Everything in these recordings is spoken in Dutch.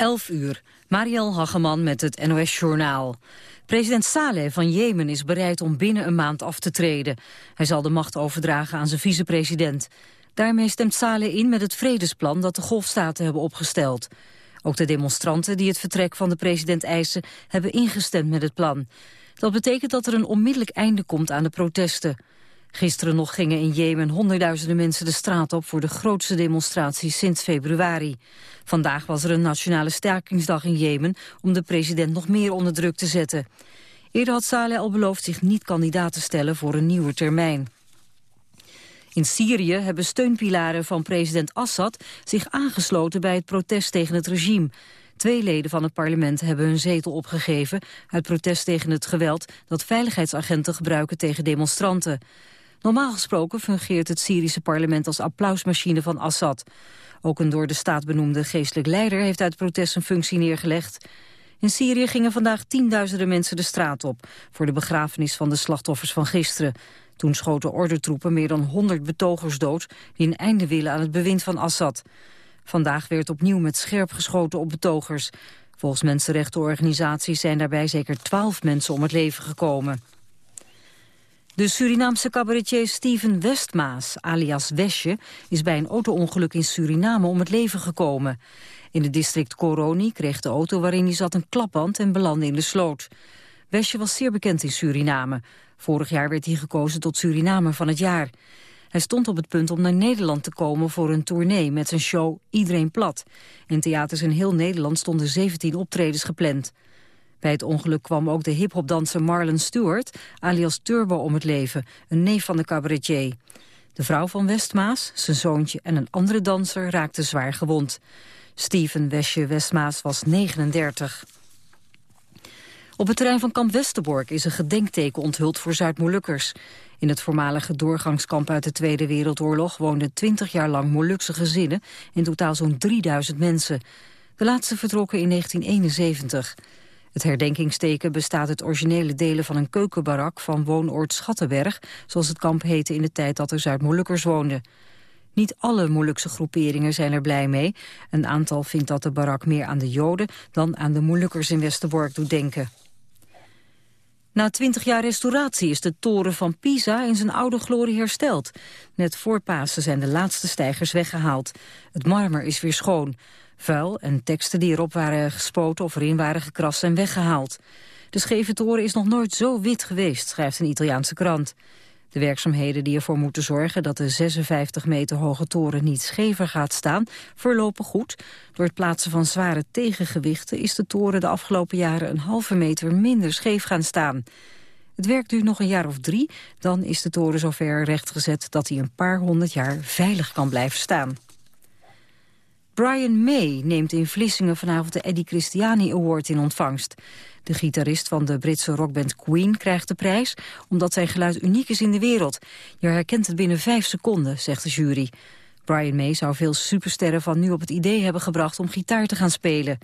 11 uur. Mariel Hageman met het NOS Journaal. President Saleh van Jemen is bereid om binnen een maand af te treden. Hij zal de macht overdragen aan zijn vicepresident. Daarmee stemt Saleh in met het vredesplan dat de golfstaten hebben opgesteld. Ook de demonstranten die het vertrek van de president eisen... hebben ingestemd met het plan. Dat betekent dat er een onmiddellijk einde komt aan de protesten. Gisteren nog gingen in Jemen honderdduizenden mensen de straat op... voor de grootste demonstratie sinds februari. Vandaag was er een nationale stakingsdag in Jemen... om de president nog meer onder druk te zetten. Eerder had Saleh al beloofd zich niet kandidaat te stellen voor een nieuwe termijn. In Syrië hebben steunpilaren van president Assad zich aangesloten bij het protest tegen het regime. Twee leden van het parlement hebben hun zetel opgegeven uit protest tegen het geweld dat veiligheidsagenten gebruiken tegen demonstranten. Normaal gesproken fungeert het Syrische parlement als applausmachine van Assad. Ook een door de staat benoemde geestelijk leider heeft uit protest een functie neergelegd. In Syrië gingen vandaag tienduizenden mensen de straat op... voor de begrafenis van de slachtoffers van gisteren. Toen schoten ordentroepen meer dan 100 betogers dood... die een einde willen aan het bewind van Assad. Vandaag werd opnieuw met scherp geschoten op betogers. Volgens mensenrechtenorganisaties zijn daarbij zeker twaalf mensen om het leven gekomen. De Surinaamse cabaretier Steven Westmaas, alias Wesje... is bij een auto-ongeluk in Suriname om het leven gekomen. In het district Coroni kreeg de auto waarin hij zat een klapband... en belandde in de sloot. Wesje was zeer bekend in Suriname. Vorig jaar werd hij gekozen tot Surinamer van het jaar. Hij stond op het punt om naar Nederland te komen voor een tournee... met zijn show Iedereen Plat. In theaters in heel Nederland stonden 17 optredens gepland. Bij het ongeluk kwam ook de hiphopdanser Marlon Stewart, alias Turbo, om het leven, een neef van de cabaretier. De vrouw van Westmaas, zijn zoontje en een andere danser raakten zwaar gewond. Steven Wesje Westmaas was 39. Op het terrein van kamp Westerbork is een gedenkteken onthuld voor Zuid-Molukkers. In het voormalige doorgangskamp uit de Tweede Wereldoorlog woonden 20 jaar lang Molukse gezinnen, in totaal zo'n 3000 mensen. De laatste vertrokken in 1971. Het herdenkingsteken bestaat uit originele delen van een keukenbarak van woonoord Schattenberg, zoals het kamp heette in de tijd dat er Zuid-Molukkers woonden. Niet alle Molukse groeperingen zijn er blij mee. Een aantal vindt dat de barak meer aan de Joden dan aan de Molukkers in Westerbork doet denken. Na twintig jaar restauratie is de toren van Pisa in zijn oude glorie hersteld. Net voor Pasen zijn de laatste stijgers weggehaald. Het marmer is weer schoon. Vuil en teksten die erop waren gespoten of erin waren gekrast zijn weggehaald. De scheve toren is nog nooit zo wit geweest, schrijft een Italiaanse krant. De werkzaamheden die ervoor moeten zorgen dat de 56 meter hoge toren niet schever gaat staan, verlopen goed. Door het plaatsen van zware tegengewichten is de toren de afgelopen jaren een halve meter minder scheef gaan staan. Het werk duurt nog een jaar of drie, dan is de toren zover rechtgezet dat hij een paar honderd jaar veilig kan blijven staan. Brian May neemt in Vlissingen vanavond de Eddie Christiani Award in ontvangst. De gitarist van de Britse rockband Queen krijgt de prijs... omdat zijn geluid uniek is in de wereld. Je herkent het binnen vijf seconden, zegt de jury. Brian May zou veel supersterren van nu op het idee hebben gebracht... om gitaar te gaan spelen.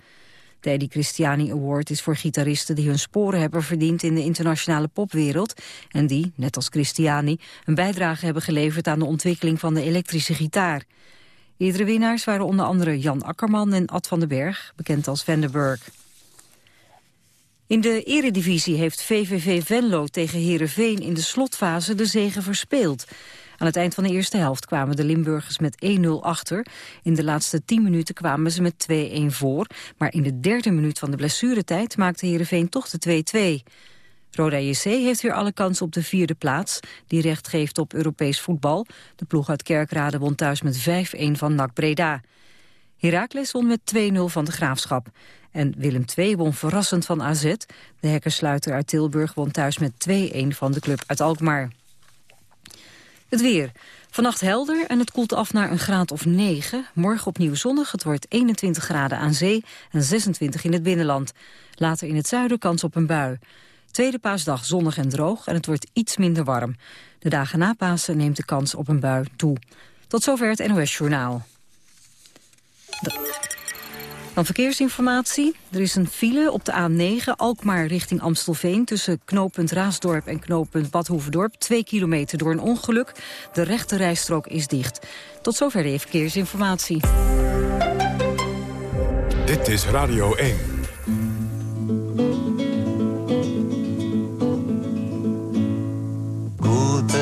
De Eddie Christiani Award is voor gitaristen die hun sporen hebben verdiend in de internationale popwereld en die, net als Christiani, een bijdrage hebben geleverd aan de ontwikkeling van de elektrische gitaar. Eerdere winnaars waren onder andere Jan Akkerman en Ad van den Berg, bekend als Vandenberg. In de eredivisie heeft VVV Venlo tegen Heerenveen in de slotfase de zegen verspeeld. Aan het eind van de eerste helft kwamen de Limburgers met 1-0 achter. In de laatste 10 minuten kwamen ze met 2-1 voor. Maar in de derde minuut van de blessuretijd maakte Heerenveen toch de 2-2. Roda JC heeft weer alle kans op de vierde plaats, die recht geeft op Europees voetbal. De ploeg uit Kerkrade won thuis met 5-1 van NAC Breda. Heracles won met 2-0 van de Graafschap. En Willem II won verrassend van AZ. De hekkersluiter uit Tilburg won thuis met 2-1 van de club uit Alkmaar. Het weer. Vannacht helder en het koelt af naar een graad of 9. Morgen opnieuw zonnig. Het wordt 21 graden aan zee en 26 in het binnenland. Later in het zuiden kans op een bui. Tweede paasdag zonnig en droog en het wordt iets minder warm. De dagen na Pasen neemt de kans op een bui toe. Tot zover het NOS Journaal. Dan verkeersinformatie. Er is een file op de A9 Alkmaar richting Amstelveen... tussen knooppunt Raasdorp en knooppunt Badhoevedorp. Twee kilometer door een ongeluk. De rechte rijstrook is dicht. Tot zover de verkeersinformatie. Dit is Radio 1.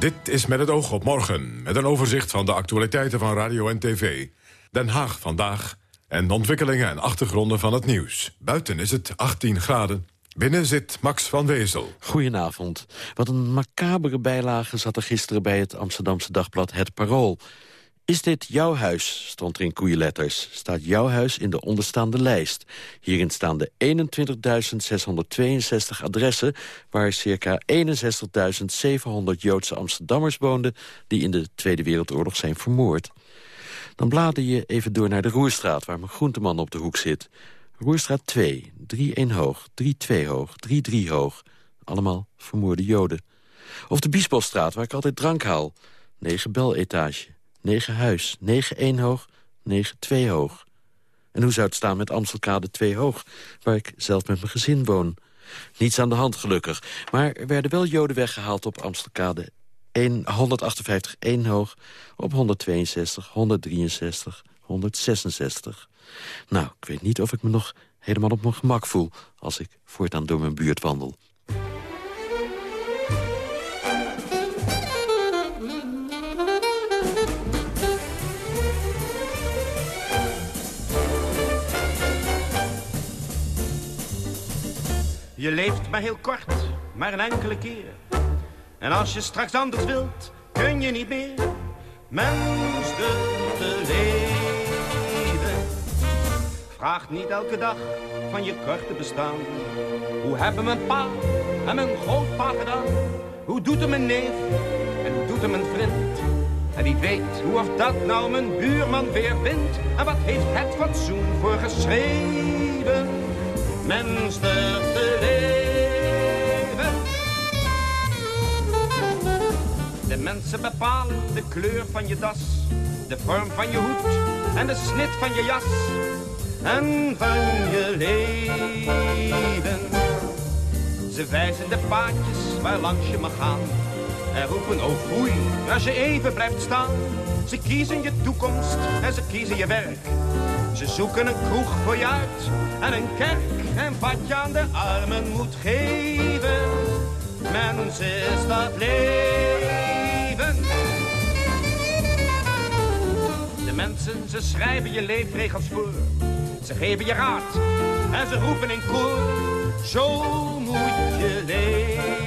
Dit is met het oog op morgen, met een overzicht van de actualiteiten van radio en tv. Den Haag vandaag en de ontwikkelingen en achtergronden van het nieuws. Buiten is het 18 graden. Binnen zit Max van Wezel. Goedenavond. Wat een macabere bijlage zat er gisteren bij het Amsterdamse dagblad Het Parool. Is dit jouw huis, stond er in koeienletters. Staat jouw huis in de onderstaande lijst. Hierin staan de 21.662 adressen... waar circa 61.700 Joodse Amsterdammers woonden... die in de Tweede Wereldoorlog zijn vermoord. Dan blader je even door naar de Roerstraat... waar mijn groenteman op de hoek zit. Roerstraat 2, 3-1 hoog, 3-2 hoog, 3-3 hoog. Allemaal vermoorde Joden. Of de Biesbosstraat, waar ik altijd drank haal. 9 beletage. 9 huis, 9 1 hoog, 9 2 hoog. En hoe zou het staan met Amstelkade 2 hoog, waar ik zelf met mijn gezin woon? Niets aan de hand gelukkig, maar er werden wel joden weggehaald op Amstelkade 1, 158 1 hoog, op 162, 163, 166. Nou, ik weet niet of ik me nog helemaal op mijn gemak voel... als ik voortaan door mijn buurt wandel. Je leeft maar heel kort, maar een enkele keer. En als je straks anders wilt, kun je niet meer. Mens te leven. Vraag niet elke dag van je korte bestaan. Hoe hebben mijn pa en mijn grootpa gedaan? Hoe doet hem een neef en hoe doet hem een vriend? En wie weet hoe of dat nou mijn buurman weer vindt. En wat heeft het fatsoen voor geschreven? Mens te leven. De mensen bepalen de kleur van je das, de vorm van je hoed en de snit van je jas en van je leven. Ze wijzen de paadjes waar langs je mag gaan en roepen oh foei als je even blijft staan. Ze kiezen je toekomst en ze kiezen je werk. Ze zoeken een kroeg voor je uit en een kerk en wat je aan de armen moet geven. Mens is dat leven. De mensen, ze schrijven je leefregels voor. Ze geven je raad en ze roepen in koor. Zo moet je leven.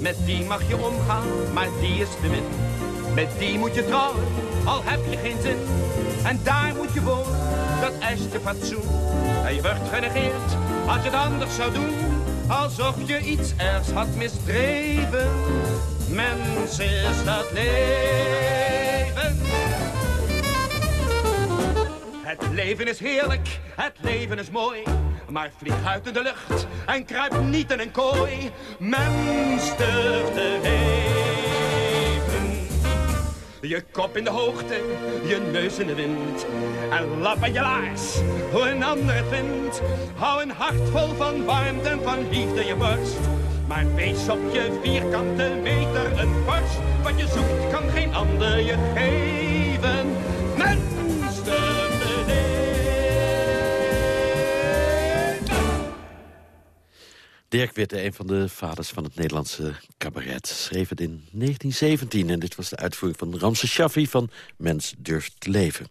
Met die mag je omgaan, maar die is de win. Met die moet je trouwen, al heb je geen zin. En daar moet je wonen, dat eist je fatsoen. En je wordt genegeerd als je het anders zou doen. Alsof je iets ergs had misdreven. Mens is dat leven. Het leven is heerlijk, het leven is mooi. Maar vlieg uit in de lucht en kruip niet in een kooi. Mens durft te. Je kop in de hoogte, je neus in de wind. En lap je laars, hoe een ander het vindt. Hou een hart vol van warmte en van liefde je borst. Maar wees op je vierkante meter een borst. Wat je zoekt kan geen ander je geven. Dirk Witte, een van de vaders van het Nederlandse cabaret, schreef het in 1917. En dit was de uitvoering van Ramse Shaffi van Mens durft leven.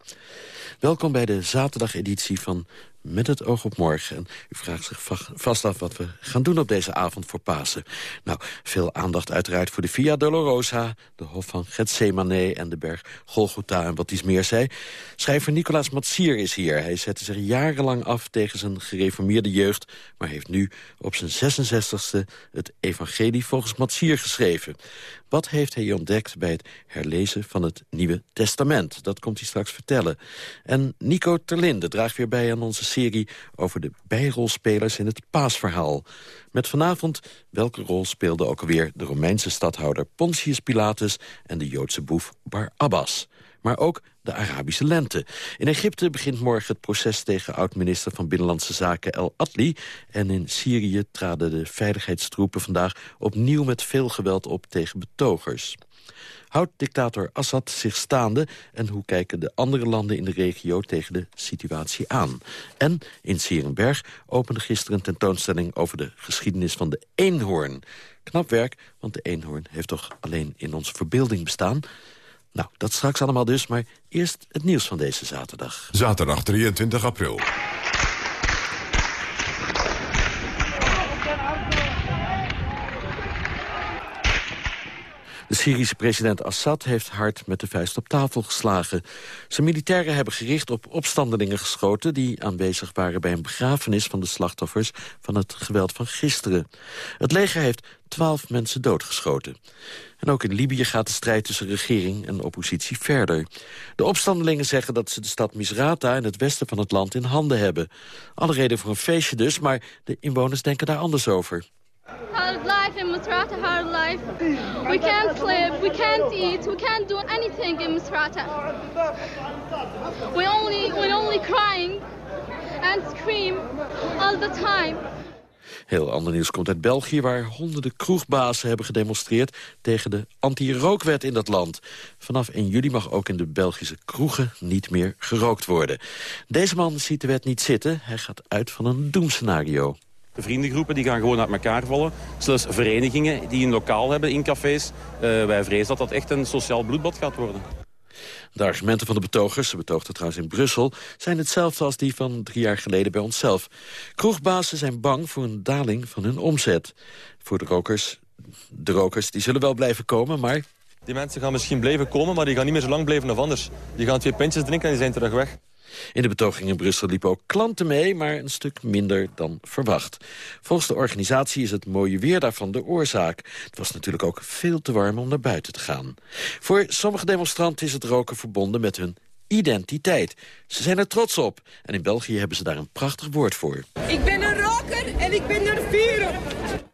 Welkom bij de zaterdageditie van met het oog op morgen. En u vraagt zich vast af wat we gaan doen op deze avond voor Pasen. Nou, veel aandacht uiteraard voor de Via Dolorosa... de Hof van Gethsemane en de berg Golgotha en wat iets meer zei. Schrijver Nicolaas Matsier is hier. Hij zette zich jarenlang af tegen zijn gereformeerde jeugd... maar heeft nu op zijn 66ste het evangelie volgens Matsier geschreven. Wat heeft hij ontdekt bij het herlezen van het Nieuwe Testament? Dat komt hij straks vertellen. En Nico Terlinde draagt weer bij aan onze serie... over de bijrolspelers in het paasverhaal. Met vanavond welke rol speelde ook alweer de Romeinse stadhouder Pontius Pilatus... en de Joodse boef Bar Abbas maar ook de Arabische lente. In Egypte begint morgen het proces tegen oud-minister van Binnenlandse Zaken El Atli. En in Syrië traden de veiligheidstroepen vandaag opnieuw met veel geweld op tegen betogers. Houdt dictator Assad zich staande en hoe kijken de andere landen in de regio tegen de situatie aan? En in Sierenberg opende gisteren een tentoonstelling over de geschiedenis van de eenhoorn. Knap werk, want de eenhoorn heeft toch alleen in onze verbeelding bestaan... Nou, dat straks allemaal dus, maar eerst het nieuws van deze zaterdag. Zaterdag 23 april. De Syrische president Assad heeft hard met de vuist op tafel geslagen. Zijn militairen hebben gericht op opstandelingen geschoten... die aanwezig waren bij een begrafenis van de slachtoffers... van het geweld van gisteren. Het leger heeft twaalf mensen doodgeschoten. En ook in Libië gaat de strijd tussen regering en oppositie verder. De opstandelingen zeggen dat ze de stad Misrata in het westen van het land in handen hebben. Alle reden voor een feestje dus, maar de inwoners denken daar anders over. Hard life in Misrata, hard life. We can't sleep, we can't eat, we can't do anything in Misrata. We only, we only crying and scream all the time. Heel ander nieuws komt uit België... waar honderden kroegbazen hebben gedemonstreerd... tegen de anti-rookwet in dat land. Vanaf 1 juli mag ook in de Belgische kroegen niet meer gerookt worden. Deze man ziet de wet niet zitten. Hij gaat uit van een doemscenario. De vriendengroepen die gaan gewoon uit elkaar vallen. Zelfs verenigingen die een lokaal hebben in cafés. Uh, wij vrezen dat dat echt een sociaal bloedbad gaat worden. De argumenten van de betogers, ze betoogden trouwens in Brussel... zijn hetzelfde als die van drie jaar geleden bij onszelf. Kroegbazen zijn bang voor een daling van hun omzet. Voor de rokers, de rokers die zullen wel blijven komen, maar... Die mensen gaan misschien blijven komen, maar die gaan niet meer zo lang blijven of anders. Die gaan twee pintjes drinken en die zijn terug weg. In de betoging in Brussel liepen ook klanten mee, maar een stuk minder dan verwacht. Volgens de organisatie is het mooie weer daarvan de oorzaak. Het was natuurlijk ook veel te warm om naar buiten te gaan. Voor sommige demonstranten is het roken verbonden met hun identiteit. Ze zijn er trots op. En in België hebben ze daar een prachtig woord voor. Ik ben een roker en ik ben er fier op.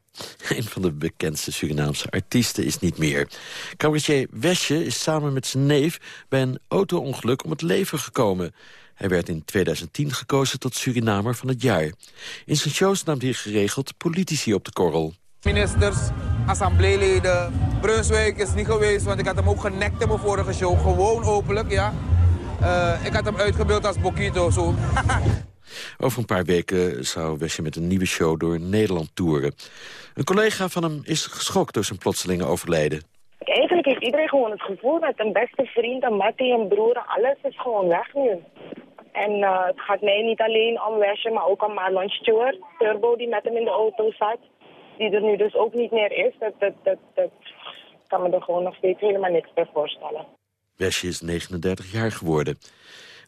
Een van de bekendste Surinaamse artiesten is niet meer. Cabaretier Wesje is samen met zijn neef bij een auto-ongeluk om het leven gekomen. Hij werd in 2010 gekozen tot Surinamer van het jaar. In zijn shows nam hij geregeld politici op de korrel. Ministers, assembleeleden. Brunswijk is niet geweest, want ik had hem ook genekt in mijn vorige show. Gewoon openlijk, ja. Uh, ik had hem uitgebeeld als Bokito, zo. Over een paar weken zou Wesje met een nieuwe show door Nederland toeren. Een collega van hem is geschokt door zijn plotselinge overlijden. Eigenlijk heeft iedereen gewoon het gevoel dat een beste vriend, een mattie, een broer, alles is gewoon weg nu. En uh, het gaat mij niet alleen om Wesje, maar ook om Marlon Stewart, Turbo, die met hem in de auto zat. Die er nu dus ook niet meer is. Dat, dat, dat, dat kan me er gewoon nog steeds helemaal niks bij voorstellen. Wesje is 39 jaar geworden.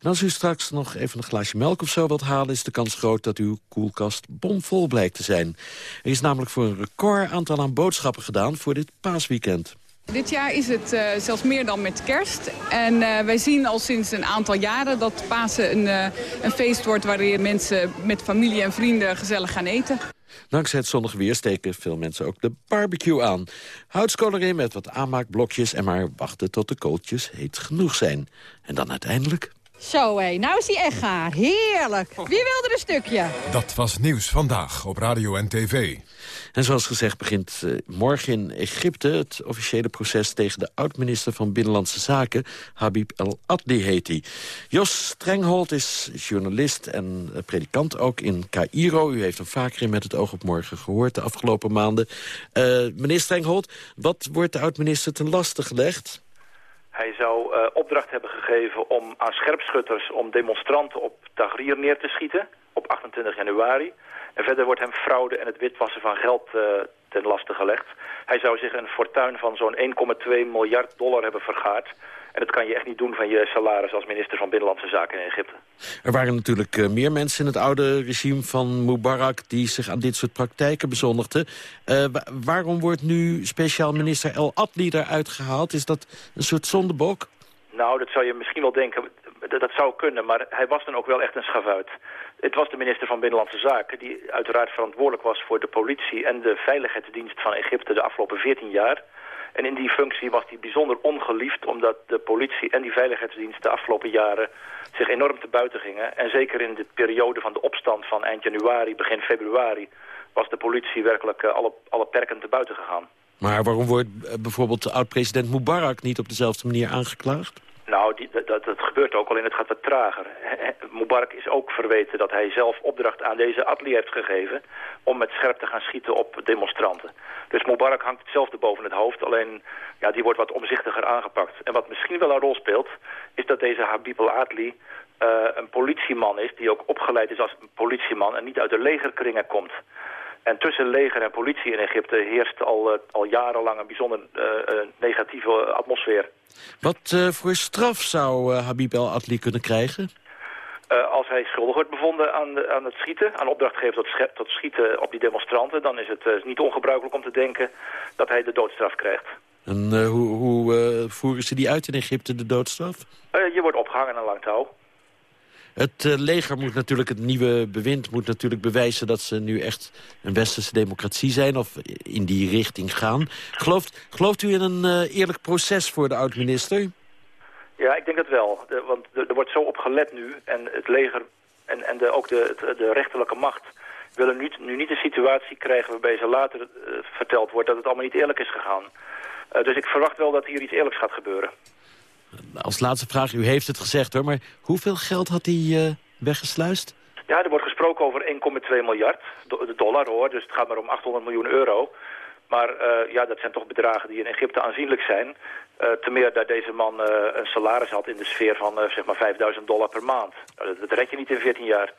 En als u straks nog even een glaasje melk of zo wilt halen... is de kans groot dat uw koelkast bomvol blijkt te zijn. Er is namelijk voor een record aantal aan boodschappen gedaan voor dit paasweekend. Dit jaar is het uh, zelfs meer dan met kerst. En uh, wij zien al sinds een aantal jaren dat Pasen een, uh, een feest wordt... waarin mensen met familie en vrienden gezellig gaan eten. Dankzij het zonnige weer steken veel mensen ook de barbecue aan. Houtskool erin met wat aanmaakblokjes en maar wachten tot de kooltjes heet genoeg zijn. En dan uiteindelijk zo hé, nou is hij echt gaar. Heerlijk. Wie wilde er een stukje? Dat was Nieuws Vandaag op Radio en TV. En zoals gezegd begint uh, morgen in Egypte... het officiële proces tegen de oud-minister van Binnenlandse Zaken... Habib El-Adli heet hij. Jos Strenghold is journalist en predikant ook in Cairo. U heeft hem vaker in Met het oog op morgen gehoord de afgelopen maanden. Uh, meneer Strenghold, wat wordt de oud-minister ten laste gelegd? Hij zou opdracht hebben gegeven om aan scherpschutters om demonstranten op Tahrir neer te schieten op 28 januari. En verder wordt hem fraude en het witwassen van geld uh, ten laste gelegd. Hij zou zich een fortuin van zo'n 1,2 miljard dollar hebben vergaard. En dat kan je echt niet doen van je salaris als minister van Binnenlandse Zaken in Egypte. Er waren natuurlijk uh, meer mensen in het oude regime van Mubarak... die zich aan dit soort praktijken bezondigden. Uh, waarom wordt nu speciaal minister El Adli eruit gehaald? Is dat een soort zondebok? Nou, dat zou je misschien wel denken. Dat, dat zou kunnen, maar hij was dan ook wel echt een schavuit. Het was de minister van Binnenlandse Zaken die uiteraard verantwoordelijk was voor de politie en de veiligheidsdienst van Egypte de afgelopen 14 jaar. En in die functie was hij bijzonder ongeliefd omdat de politie en die veiligheidsdienst de afgelopen jaren zich enorm te buiten gingen. En zeker in de periode van de opstand van eind januari, begin februari was de politie werkelijk uh, alle, alle perken te buiten gegaan. Maar waarom wordt uh, bijvoorbeeld oud-president Mubarak niet op dezelfde manier aangeklaagd? Nou, die, dat, dat gebeurt ook, alleen het gaat wat trager. Mubarak is ook verweten dat hij zelf opdracht aan deze Atli heeft gegeven... om met scherp te gaan schieten op demonstranten. Dus Mubarak hangt hetzelfde boven het hoofd, alleen ja, die wordt wat omzichtiger aangepakt. En wat misschien wel een rol speelt, is dat deze Habib al-Adli... Uh, een politieman is die ook opgeleid is als politieman en niet uit de legerkringen komt. En tussen leger en politie in Egypte heerst al, uh, al jarenlang een bijzonder uh, uh, negatieve atmosfeer. Wat voor straf zou Habib El Adli kunnen krijgen? als hij schuldig wordt bevonden aan, de, aan het schieten, aan opdrachtgeven tot, tot schieten op die demonstranten... dan is het niet ongebruikelijk om te denken dat hij de doodstraf krijgt. En hoe, hoe voeren ze die uit in Egypte, de doodstraf? je wordt opgehangen aan een lang touw. Het uh, leger moet natuurlijk, het nieuwe bewind moet natuurlijk bewijzen... dat ze nu echt een westerse democratie zijn of in die richting gaan. Gelooft, u in een uh, eerlijk proces voor de oud-minister? Ja, ik denk het wel. De, want er wordt zo op gelet nu. En het leger en, en de, ook de, de rechterlijke macht willen nu, nu niet een situatie krijgen... waarbij ze later uh, verteld wordt dat het allemaal niet eerlijk is gegaan. dus ik verwacht wel dat hier iets eerlijks gaat gebeuren. Als laatste vraag, u heeft het gezegd hoor, maar hoeveel geld had hij uh, weggesluist? Ja, er wordt gesproken over 1,2 miljard dollar hoor, dus het gaat maar om 800 miljoen euro. Maar uh, ja, dat zijn toch bedragen die in Egypte aanzienlijk zijn. Uh, te meer dat deze man een salaris had in de sfeer van zeg maar 5000 dollar per maand. Nou, dat red je niet in 14 jaar.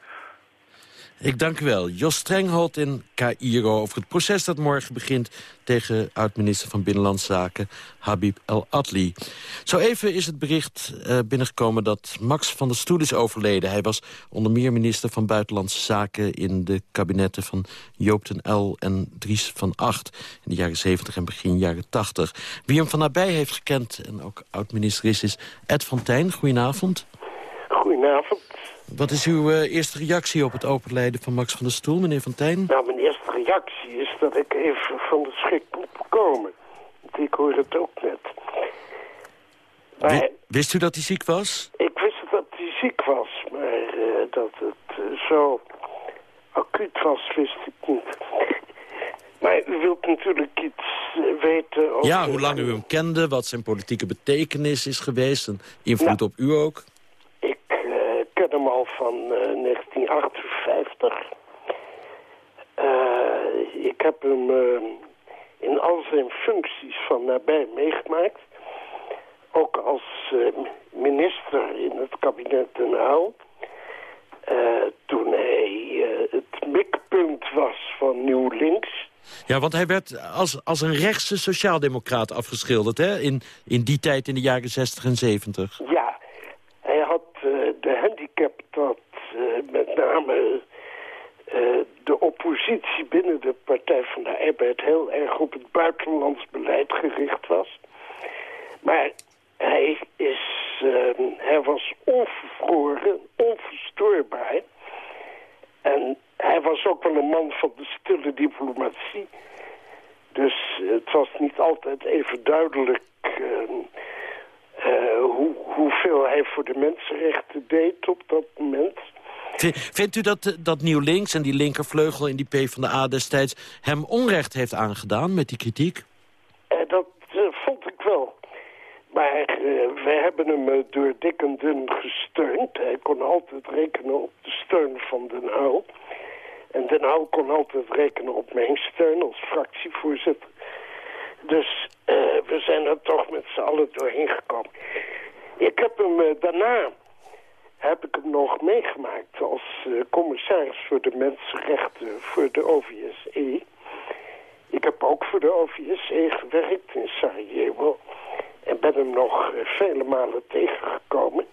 Ik dank u wel. Jos Strenghold in Cairo over het proces dat morgen begint... tegen oud-minister van Binnenlandse Zaken Habib El Adli. Zo even is het bericht uh, binnengekomen dat Max van der Stoel is overleden. Hij was onder meer minister van Buitenlandse Zaken... in de kabinetten van Joop den L en Dries van Acht... in de jaren 70 en begin jaren 80. Wie hem van nabij heeft gekend en ook oud-minister is, is Ed van. Goedenavond. Goedenavond. Wat is uw uh, eerste reactie op het openleiden van Max van der Stoel, meneer Van Tijn? Nou, mijn eerste reactie is dat ik even van de schrik moet komen. Ik hoor het ook net. Maar, wist u dat hij ziek was? Ik wist dat hij ziek was, maar uh, dat het uh, zo acuut was, wist ik niet. Maar u wilt natuurlijk iets weten over... Ja, hoe lang u hem kende, wat zijn politieke betekenis is geweest... en invloed nou, op u ook ken hem al van uh, 1958. Uh, ik heb hem uh, in al zijn functies van nabij meegemaakt. Ook als minister in het kabinet Den Uyl. toen hij het mikpunt was van Nieuw Links. Ja, want hij werd als, als een rechtse sociaaldemocraat afgeschilderd, hè? In, in die tijd, in de jaren 60 en 70. Ja, handicap dat uh, met name uh, de oppositie binnen de Partij van de Arbeid heel erg op het buitenlands beleid gericht was. Maar hij, is, uh, hij was onvervroren, onverstoorbaar. En hij was ook wel een man van de stille diplomatie. Dus het was niet altijd even duidelijk hoe, hoeveel hij voor de mensenrechten deed op dat moment. Vindt u dat, dat Nieuw Links en die linkervleugel in die PvdA destijds... hem onrecht heeft aangedaan met die kritiek? Uh, dat uh, vond ik wel. Maar wij hebben hem door dik en dun gesteund. Hij kon altijd rekenen op de steun van Den Uyl. En Den Uyl kon altijd rekenen op mijn steun als fractievoorzitter. Dus uh, we zijn er toch met z'n allen doorheen gekomen. Ik heb hem uh, daarna, heb ik hem nog meegemaakt als eh, commissaris voor de mensenrechten voor de OVSE. Ik heb ook voor de OVSE gewerkt in Sarajevo. En ben hem nog eh, vele malen tegengekomen.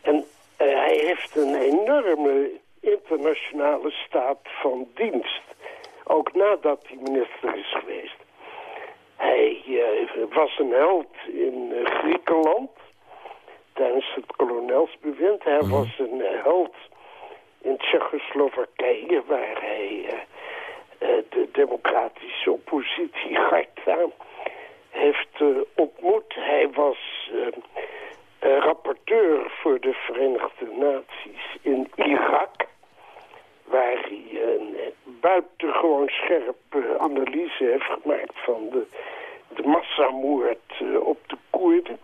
En eh, hij heeft een enorme internationale staat van dienst. Ook nadat hij minister is geweest. Hij uh, was een held in uh, Griekenland tijdens het kolonelsbewind. Hij Mhm. was een uh, held in Tsjechoslowakije, waar hij de democratische oppositie Garta heeft ontmoet. Hij was rapporteur voor de Verenigde Naties in Irak, waar hij een buitengewoon scherpe analyse heeft gemaakt van de, de massamoord uh, op de Koerden.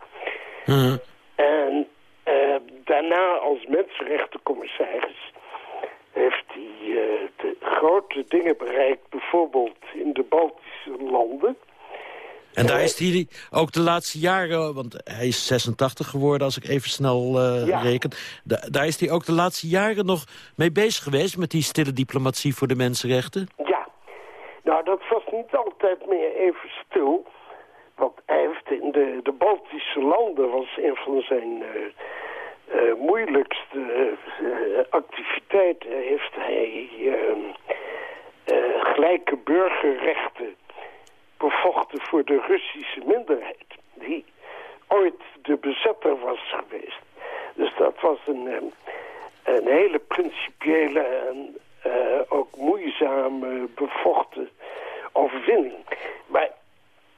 Mhm. En uh, daarna als mensenrechtencommissaris heeft hij uh, de grote dingen bereikt, bijvoorbeeld in de Baltische landen. En daar is hij ook de laatste jaren, want hij is 86 geworden als ik even snel uh, Ja. reken. Da daar is hij ook de laatste jaren nog mee bezig geweest met die stille diplomatie voor de mensenrechten. Ja, nou dat was niet altijd meer even stil. Want hij heeft in de, de Baltische landen was een van zijn uh, uh, moeilijkste activiteiten. Heeft hij gelijke burgerrechten bevochten voor de Russische minderheid. Die ooit de bezetter was geweest. Dus dat was een, een hele principiële en ook moeizame bevochten overwinning. Maar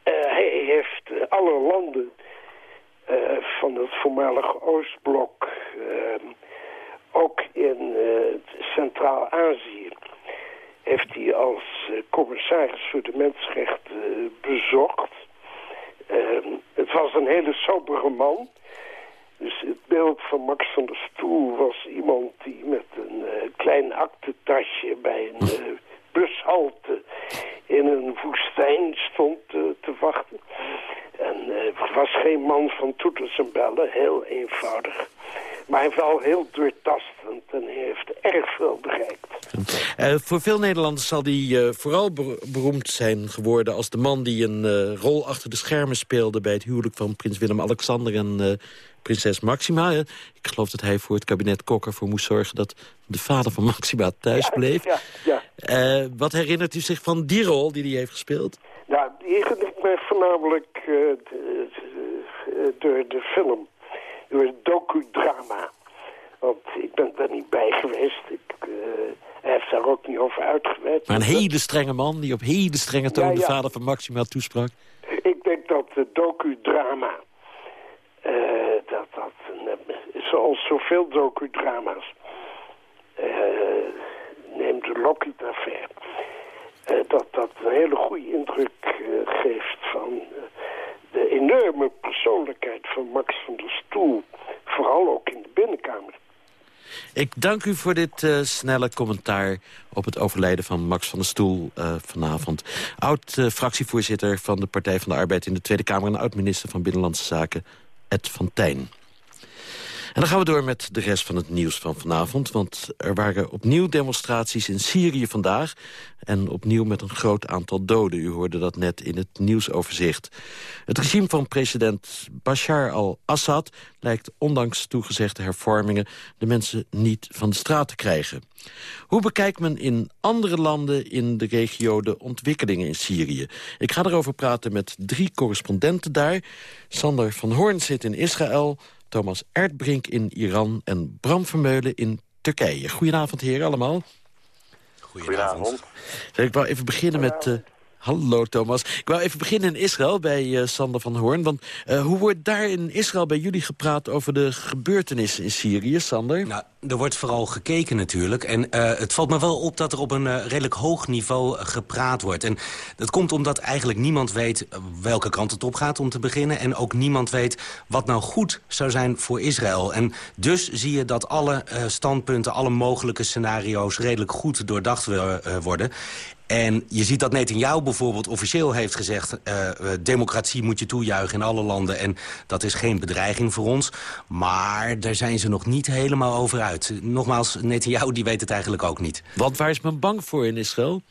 uh, hij heeft alle landen uh, van het voormalige Oostblok, uh, ook in Centraal-Azië, heeft hij als commissaris voor de mensenrechten bezocht. Ehm, het was een hele sobere man. Dus het beeld van Max van der Stoel was iemand die met een klein aktentasje bij een bushalte in een woestijn stond te wachten. En uh, was geen man van toeters en bellen, heel eenvoudig. Maar hij wel heel doortastend en heeft erg veel bereikt. Uh, voor veel Nederlanders zal hij vooral beroemd zijn geworden... als de man die een rol achter de schermen speelde... bij het huwelijk van prins Willem-Alexander en prinses Maxima. Ik geloof dat hij voor het kabinet Kok ervoor moest zorgen... dat de vader van Maxima thuis bleef. Ja, ja. Wat herinnert u zich van die rol die hij heeft gespeeld? Nou, die herinner ik mij voornamelijk door de film. Het docudrama. Want ik ben daar niet bij geweest. Ik, uh, hij heeft daar ook niet over uitgewerkt. Maar een hele strenge man die op hele strenge toon Ja, de vader van Maxima toesprak. Ik denk dat het docudrama... Uh, dat dat, een, zoals zoveel docudrama's... Uh, neem de Lockheed-affaire... Dat dat een hele goede indruk geeft van de enorme persoonlijkheid van Max van der Stoel. Vooral ook in de binnenkamer. Ik dank u voor dit uh, snelle commentaar op het overlijden van Max van der Stoel uh, vanavond. Oud-fractievoorzitter van de Partij van de Arbeid in de Tweede Kamer... en oud-minister van Binnenlandse Zaken, Ed van Tijn. En dan gaan we door met de rest van het nieuws van vanavond. Want er waren opnieuw demonstraties in Syrië vandaag. En opnieuw met een groot aantal doden. U hoorde dat net in het nieuwsoverzicht. Het regime van president Bashar al-Assad lijkt ondanks toegezegde hervormingen... de mensen niet van de straat te krijgen. Hoe bekijkt men in andere landen in de regio de ontwikkelingen in Syrië? Ik ga erover praten met drie correspondenten daar. Sander van Hoorn zit in Israël... Thomas Erdbrink in Iran en Bram Vermeulen in Turkije. Goedenavond, heren, allemaal. Goedenavond. Ik wou even beginnen met... Hallo, Thomas. Ik wou even beginnen in Israël bij uh, Sander van Hoorn. Want uh, hoe wordt daar in Israël bij jullie gepraat over de gebeurtenissen in Syrië, Sander? Nou, er wordt vooral gekeken natuurlijk. En uh, het valt me wel op dat er op een redelijk hoog niveau gepraat wordt. En dat komt omdat eigenlijk niemand weet welke kant het op gaat om te beginnen. En ook niemand weet wat nou goed zou zijn voor Israël. En dus zie je dat alle standpunten, alle mogelijke scenario's... redelijk goed doordacht worden. En je ziet dat Netanyahu bijvoorbeeld officieel heeft gezegd... Uh, democratie moet je toejuichen in alle landen... en dat is geen bedreiging voor ons. Maar daar zijn ze nog niet helemaal over uit. Nogmaals, Netanyahu die weet het eigenlijk ook niet. Want waar is men bang voor in Israël?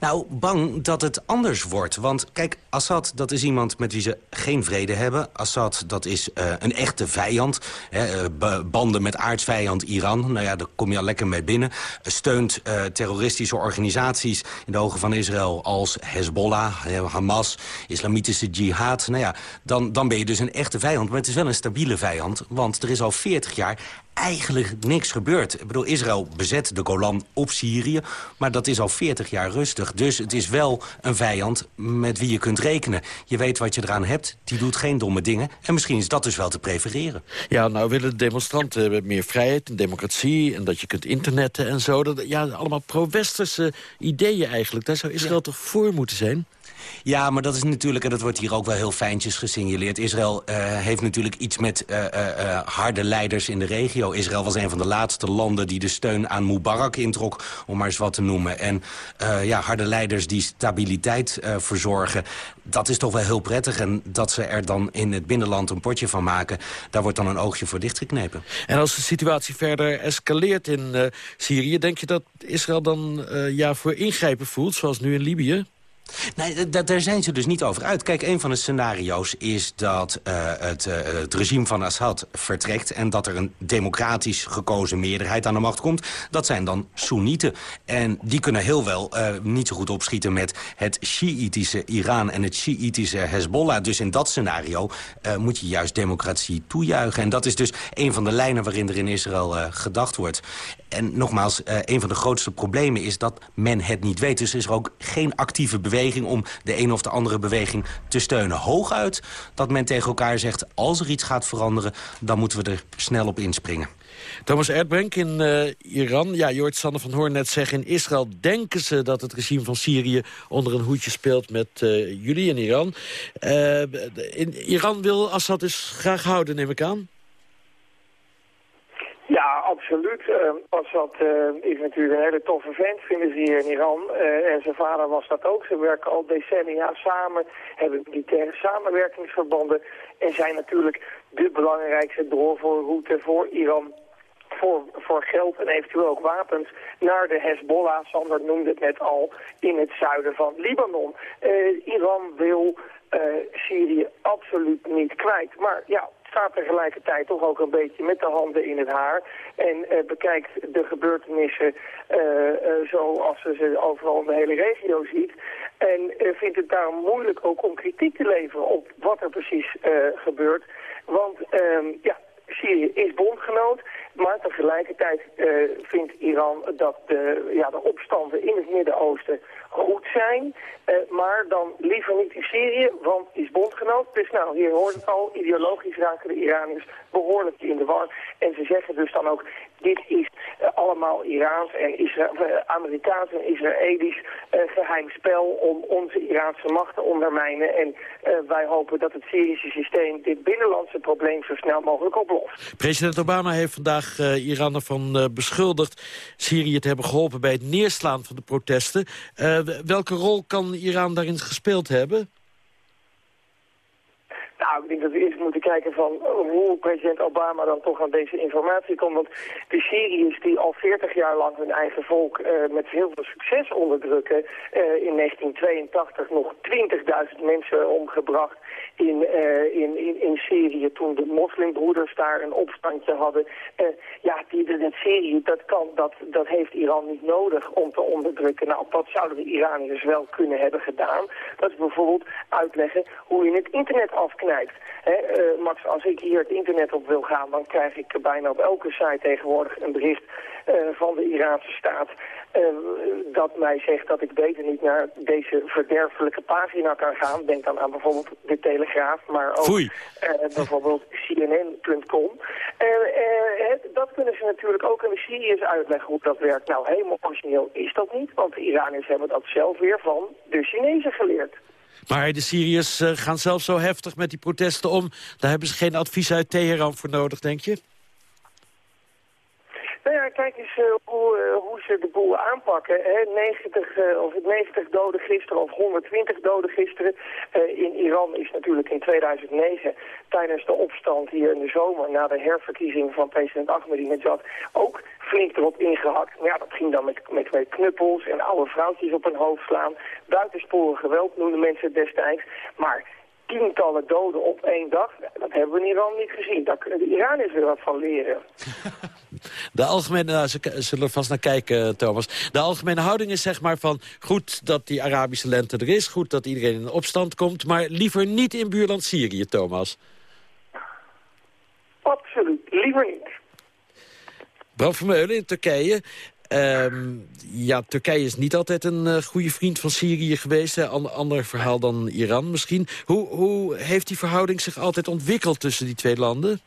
Nou, bang dat het anders wordt. Want kijk, Assad, dat is iemand met wie ze geen vrede hebben. Assad, dat is uh, een echte vijand. Hè, uh, banden met aardsvijand Iran. Nou ja, daar kom je al lekker mee binnen. Steunt uh, terroristische organisaties in de ogen van Israël... als Hezbollah, Hamas, Islamitische Jihad. Nou ja, dan, dan ben je dus een echte vijand. Maar het is wel een stabiele vijand. Want er is al 40 jaar eigenlijk niks gebeurd. Ik bedoel, Israël bezet de Golan op Syrië, maar dat is al 40 jaar rustig. Dus het is wel een vijand met wie je kunt rekenen. Je weet wat je eraan hebt, die doet geen domme dingen. En misschien is dat dus wel te prefereren. Ja, nou willen de demonstranten meer vrijheid en democratie... en dat je kunt internetten en zo. Dat, ja, allemaal pro-westerse ideeën eigenlijk. Daar zou Israël toch voor moeten zijn? Ja, maar dat is natuurlijk, en dat wordt hier ook wel heel fijntjes gesignaleerd... Israël uh, heeft natuurlijk iets met uh, uh, harde leiders in de regio. Israël was een van de laatste landen die de steun aan Mubarak introk... om maar eens wat te noemen. En ja, harde leiders die stabiliteit verzorgen... dat is toch wel heel prettig. En dat ze er dan in het binnenland een potje van maken... daar wordt dan een oogje voor dichtgeknepen. En als de situatie verder escaleert in Syrië... denk je dat Israël dan ja, voor ingrijpen voelt, zoals nu in Libië? Nee, daar zijn ze dus niet over uit. Kijk, een van de scenario's is dat uh, het, uh, het, regime van Assad vertrekt... en dat er een democratisch gekozen meerderheid aan de macht komt. Dat zijn dan Soenieten. En die kunnen heel wel uh, niet zo goed opschieten met het Shiïtische Iran... en het Shiïtische Hezbollah. Dus in dat scenario moet je juist democratie toejuichen. En dat is dus een van de lijnen waarin er in Israël gedacht wordt. En nogmaals, een van de grootste problemen is dat men het niet weet. Dus er is er ook geen actieve beweging om de een of de andere beweging te steunen. Hooguit dat men tegen elkaar zegt, als er iets gaat veranderen... dan moeten we er snel op inspringen. Thomas Erdbrink in uh, Iran. Ja, je hoort Sander van Hoorn net zeggen... in Israël denken ze dat het regime van Syrië onder een hoedje speelt met uh, jullie in Iran. In Iran wil Assad dus graag houden, neem ik aan. Ja, absoluut. Uh, Assad uh, is natuurlijk een hele toffe vent, vinden ze hier in Iran. Uh, en zijn vader was dat ook. Ze werken al decennia samen, hebben militaire samenwerkingsverbanden... en zijn natuurlijk de belangrijkste doorvoerroute voor Iran voor, voor geld en eventueel ook wapens naar de Hezbollah. Sander noemde het net al, in het zuiden van Libanon. Iran wil Syrië absoluut niet kwijt. Maar ja, staat tegelijkertijd toch ook een beetje met de handen in het haar. En uh, bekijkt de gebeurtenissen uh, uh, zoals ze ze overal in de hele regio ziet. En vindt het daarom moeilijk ook om kritiek te leveren op wat er precies gebeurt. Want ehm, ja, Syrië is bondgenoot. Maar tegelijkertijd vindt Iran dat de, ja, de opstanden in het Midden-Oosten goed zijn. Uh, maar dan liever niet in Syrië, want is bondgenoot. Dus nou, hier hoort het al, ideologisch raken de Iraniërs behoorlijk in de war. En ze zeggen dus dan ook, dit is uh, allemaal Iraans en Isra uh, Amerikaans en Israëlisch geheim spel om onze Iraanse macht te ondermijnen. En wij hopen dat het Syrische systeem dit binnenlandse probleem zo snel mogelijk oplost. President Obama heeft vandaag Iran ervan beschuldigd Syrië te hebben geholpen bij het neerslaan van de protesten welke rol kan Iran daarin gespeeld hebben? Nou, ik denk dat we eerst moeten kijken van hoe president Obama dan toch aan deze informatie komt. Want de Syriërs die al 40 jaar lang hun eigen volk uh, met heel veel succes onderdrukken, in 1982 nog 20.000 mensen omgebracht in, uh, in, in, in Syrië toen de moslimbroeders daar een opstandje hadden. ja, die, dat Syrië, dat, kan, dat, dat heeft Iran niet nodig om te onderdrukken. Nou, dat zouden de Iraniërs wel kunnen hebben gedaan. Dat is bijvoorbeeld uitleggen hoe je het internet afknijpt uh, Max, als ik hier het internet op wil gaan, dan krijg ik bijna op elke site tegenwoordig een bericht van de Iraanse staat dat mij zegt dat ik beter niet naar deze verderfelijke pagina kan gaan. Denk dan aan bijvoorbeeld de Telegraaf, maar ook bijvoorbeeld CNN.com. dat kunnen ze natuurlijk ook aan de Syriërs uitleggen hoe dat werkt. Nou, helemaal origineel is dat niet, want de Iraniërs hebben dat zelf weer van de Chinezen geleerd. Maar de Syriërs uh, gaan zelf zo heftig met die protesten om. Daar hebben ze geen advies uit Teheran voor nodig, denk je? Nou ja, kijk eens uh, hoe, uh, hoe ze de boel aanpakken. Hè. 90, uh, of 90 doden gisteren of 120 doden gisteren. in Iran is natuurlijk in 2009 tijdens de opstand hier in de zomer... na de herverkiezing van president Ahmadinejad ook flink erop ingehakt. Maar ja, dat ging dan met, met twee knuppels en oude vrouwtjes op hun hoofd slaan. Buitensporen geweld noemden mensen destijds. Maar tientallen doden op één dag, dat hebben we in Iran niet gezien. Daar kunnen de Iraniërs weer wat van leren. De algemene, nou, ze zullen er vast naar kijken, Thomas. De algemene houding is zeg maar van... goed dat die Arabische lente er is, goed dat iedereen in opstand komt... maar liever niet in buurland Syrië, Thomas. Absoluut, liever niet. Bram Vermeulen in Turkije. Um, ja, Turkije is niet altijd een uh, goede vriend van Syrië geweest. Hè? ander verhaal dan Iran misschien. Hoe, hoe heeft die verhouding zich altijd ontwikkeld tussen die twee landen?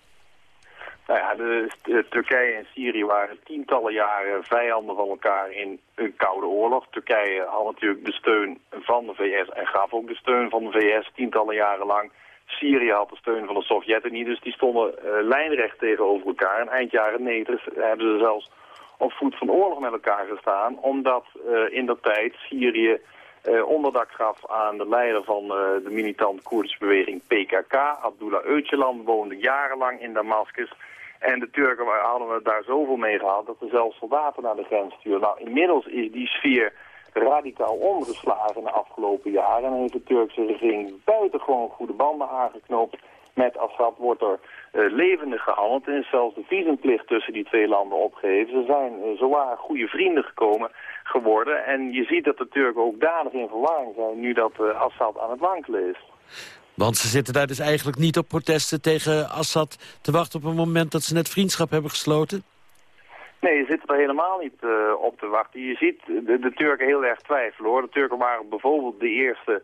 Nou ja, de, Turkije en Syrië waren tientallen jaren vijanden van elkaar in een koude oorlog. Turkije had natuurlijk de steun van de VS en gaf ook de steun van de VS tientallen jaren lang. Syrië had de steun van de Sovjet-Unie, dus die stonden uh, lijnrecht tegenover elkaar. En eind jaren 90 hebben ze zelfs op voet van oorlog met elkaar gestaan. Omdat uh, in dat tijd Syrië uh, onderdak gaf aan de leider van uh, de militant Koerdische beweging PKK. Abdullah Öcalan woonde jarenlang in Damascus. En de Turken hadden we daar zoveel mee gehad dat ze zelfs soldaten naar de grens stuurden. Nou, inmiddels is die sfeer radicaal omgeslagen de afgelopen jaren. En heeft de Turkse regering buitengewoon goede banden aangeknoopt met Assad wordt er uh, levendig gehandeld en is zelfs de visumplicht tussen die twee landen opgeheven. Ze zijn uh, zowaar goede vrienden gekomen geworden en je ziet dat de Turken ook danig in verwarring zijn nu dat uh, Assad aan het wankelen is. Want ze zitten daar dus eigenlijk niet op protesten tegen Assad te wachten op een moment dat ze net vriendschap hebben gesloten? Nee, je zit er helemaal niet uh, op te wachten. Je ziet de, de, Turken heel erg twijfelen hoor. De Turken waren bijvoorbeeld de eerste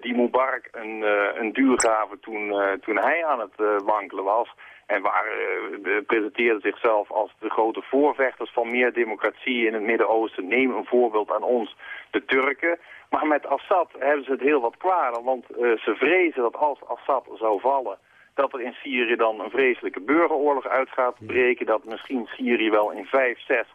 die Mubarak een, uh, een duur gaven toen, toen hij aan het wankelen was. En waren, presenteerden zichzelf als de grote voorvechters van meer democratie in het Midden-Oosten. Neem een voorbeeld aan ons, de Turken. Maar met Assad hebben ze het heel wat kwader, want ze vrezen dat als Assad zou vallen dat er in Syrië dan een vreselijke burgeroorlog uit gaat breken. Dat misschien Syrië wel in vijf, zes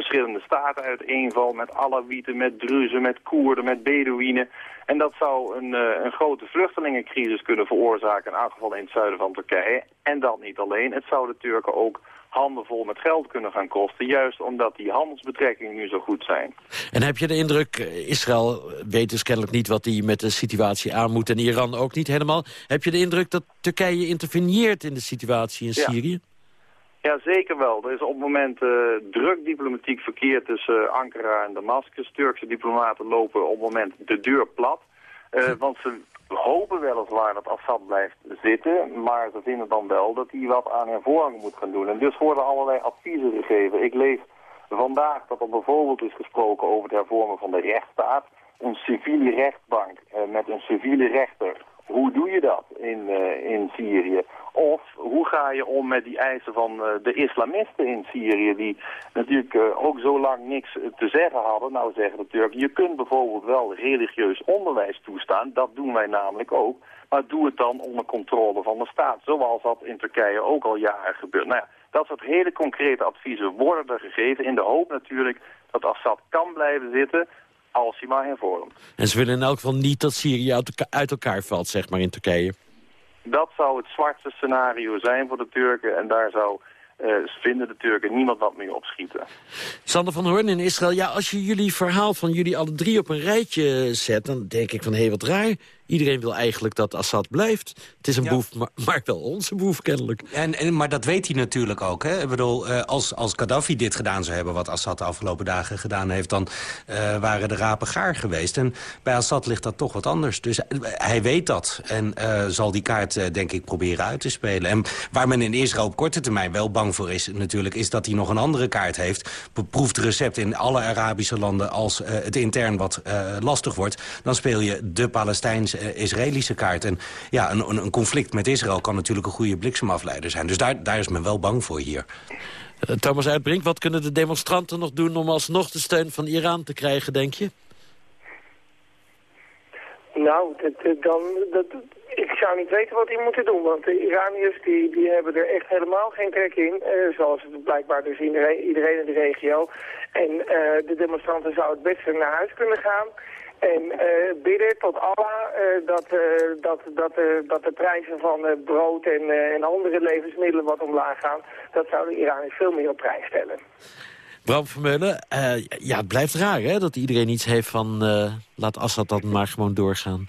verschillende staten uiteenvalt met Alawieten, met Druzen, met Koerden, met Bedouinen. En dat zou een, uh, een grote vluchtelingencrisis kunnen veroorzaken, in geval in het zuiden van Turkije. En dat niet alleen, het zou de Turken ook handenvol met geld kunnen gaan kosten. Juist omdat die handelsbetrekkingen nu zo goed zijn. En heb je de indruk, eh, Israël weet dus kennelijk niet wat hij met de situatie aan moet... en Iran ook niet helemaal. Heb je de indruk dat Turkije interveneert in de situatie in Syrië? Ja, zeker wel. Er is op het moment uh, druk diplomatiek verkeer tussen uh, Ankara en Damascus. Turkse diplomaten lopen op het moment de deur plat. Uh, want ze hopen weliswaar dat Assad blijft zitten, maar ze vinden dan wel dat hij wat aan hervorming moet gaan doen. En dus worden allerlei adviezen gegeven. Ik lees vandaag dat er bijvoorbeeld is gesproken over het hervormen van de rechtsstaat. Een civiele rechtbank eh, met een civiele rechter. Hoe doe je dat in, uh, in Syrië? Of hoe ga je om met die eisen van uh, de islamisten in Syrië... die natuurlijk uh, ook zo lang niks te zeggen hadden. Nou zeggen de Turken, je kunt bijvoorbeeld wel religieus onderwijs toestaan. Dat doen wij namelijk ook. Maar doe het dan onder controle van de staat. Zoals dat in Turkije ook al jaren gebeurt. Nou ja, dat soort hele concrete adviezen worden er gegeven... in de hoop natuurlijk dat Assad kan blijven zitten als hij maar hervormt. En ze willen in elk geval niet dat Syrië uit elkaar valt, zeg maar, in Turkije. Dat zou het zwartste scenario zijn voor de Turken. En daar zou uh, vinden de Turken niemand wat mee opschieten. Sander van Hoorn in Israël. Ja, als je jullie verhaal van jullie alle drie op een rijtje zet... dan denk ik van, hé, hey, wat raar. Iedereen wil eigenlijk dat Assad blijft. Het is een boef, maar, maar, wel onze boef kennelijk. En, en, maar dat weet hij natuurlijk ook. Hè? Ik bedoel, uh, als, als Gaddafi dit gedaan zou hebben... wat Assad de afgelopen dagen gedaan heeft... dan uh, waren de rapen gaar geweest. En bij Assad ligt dat toch wat anders. Dus hij weet dat. En zal die kaart, denk ik, proberen uit te spelen. En waar men in Israël op korte termijn wel bang voor is natuurlijk... is dat hij nog een andere kaart heeft. Beproefd recept in alle Arabische landen... als het intern wat lastig wordt... dan speel je de Palestijnse Israëlische kaart. En ja, een, een, conflict met Israël kan natuurlijk een goede bliksemafleider zijn. Dus daar, daar is men wel bang voor hier. Uh, Thomas Uitbrink, wat kunnen de demonstranten nog doen... om alsnog de steun van Iran te krijgen, denk je? Nou, dat, dan, dat, Ik zou niet weten wat die moeten doen, want de Iraniërs die, die hebben er echt helemaal geen trek in. eh, zoals het blijkbaar dus iedereen, iedereen in de regio. En eh, de demonstranten zouden het beste naar huis kunnen gaan. En eh, bidden tot Allah eh, dat, eh, dat, dat, eh, dat de prijzen van eh, brood en, eh, en andere levensmiddelen wat omlaag gaan. Dat zou de Iraniërs veel meer op prijs stellen. Bram Vermeulen, eh ja, het blijft raar hè, dat iedereen iets heeft van... eh, laat Assad dan maar gewoon doorgaan.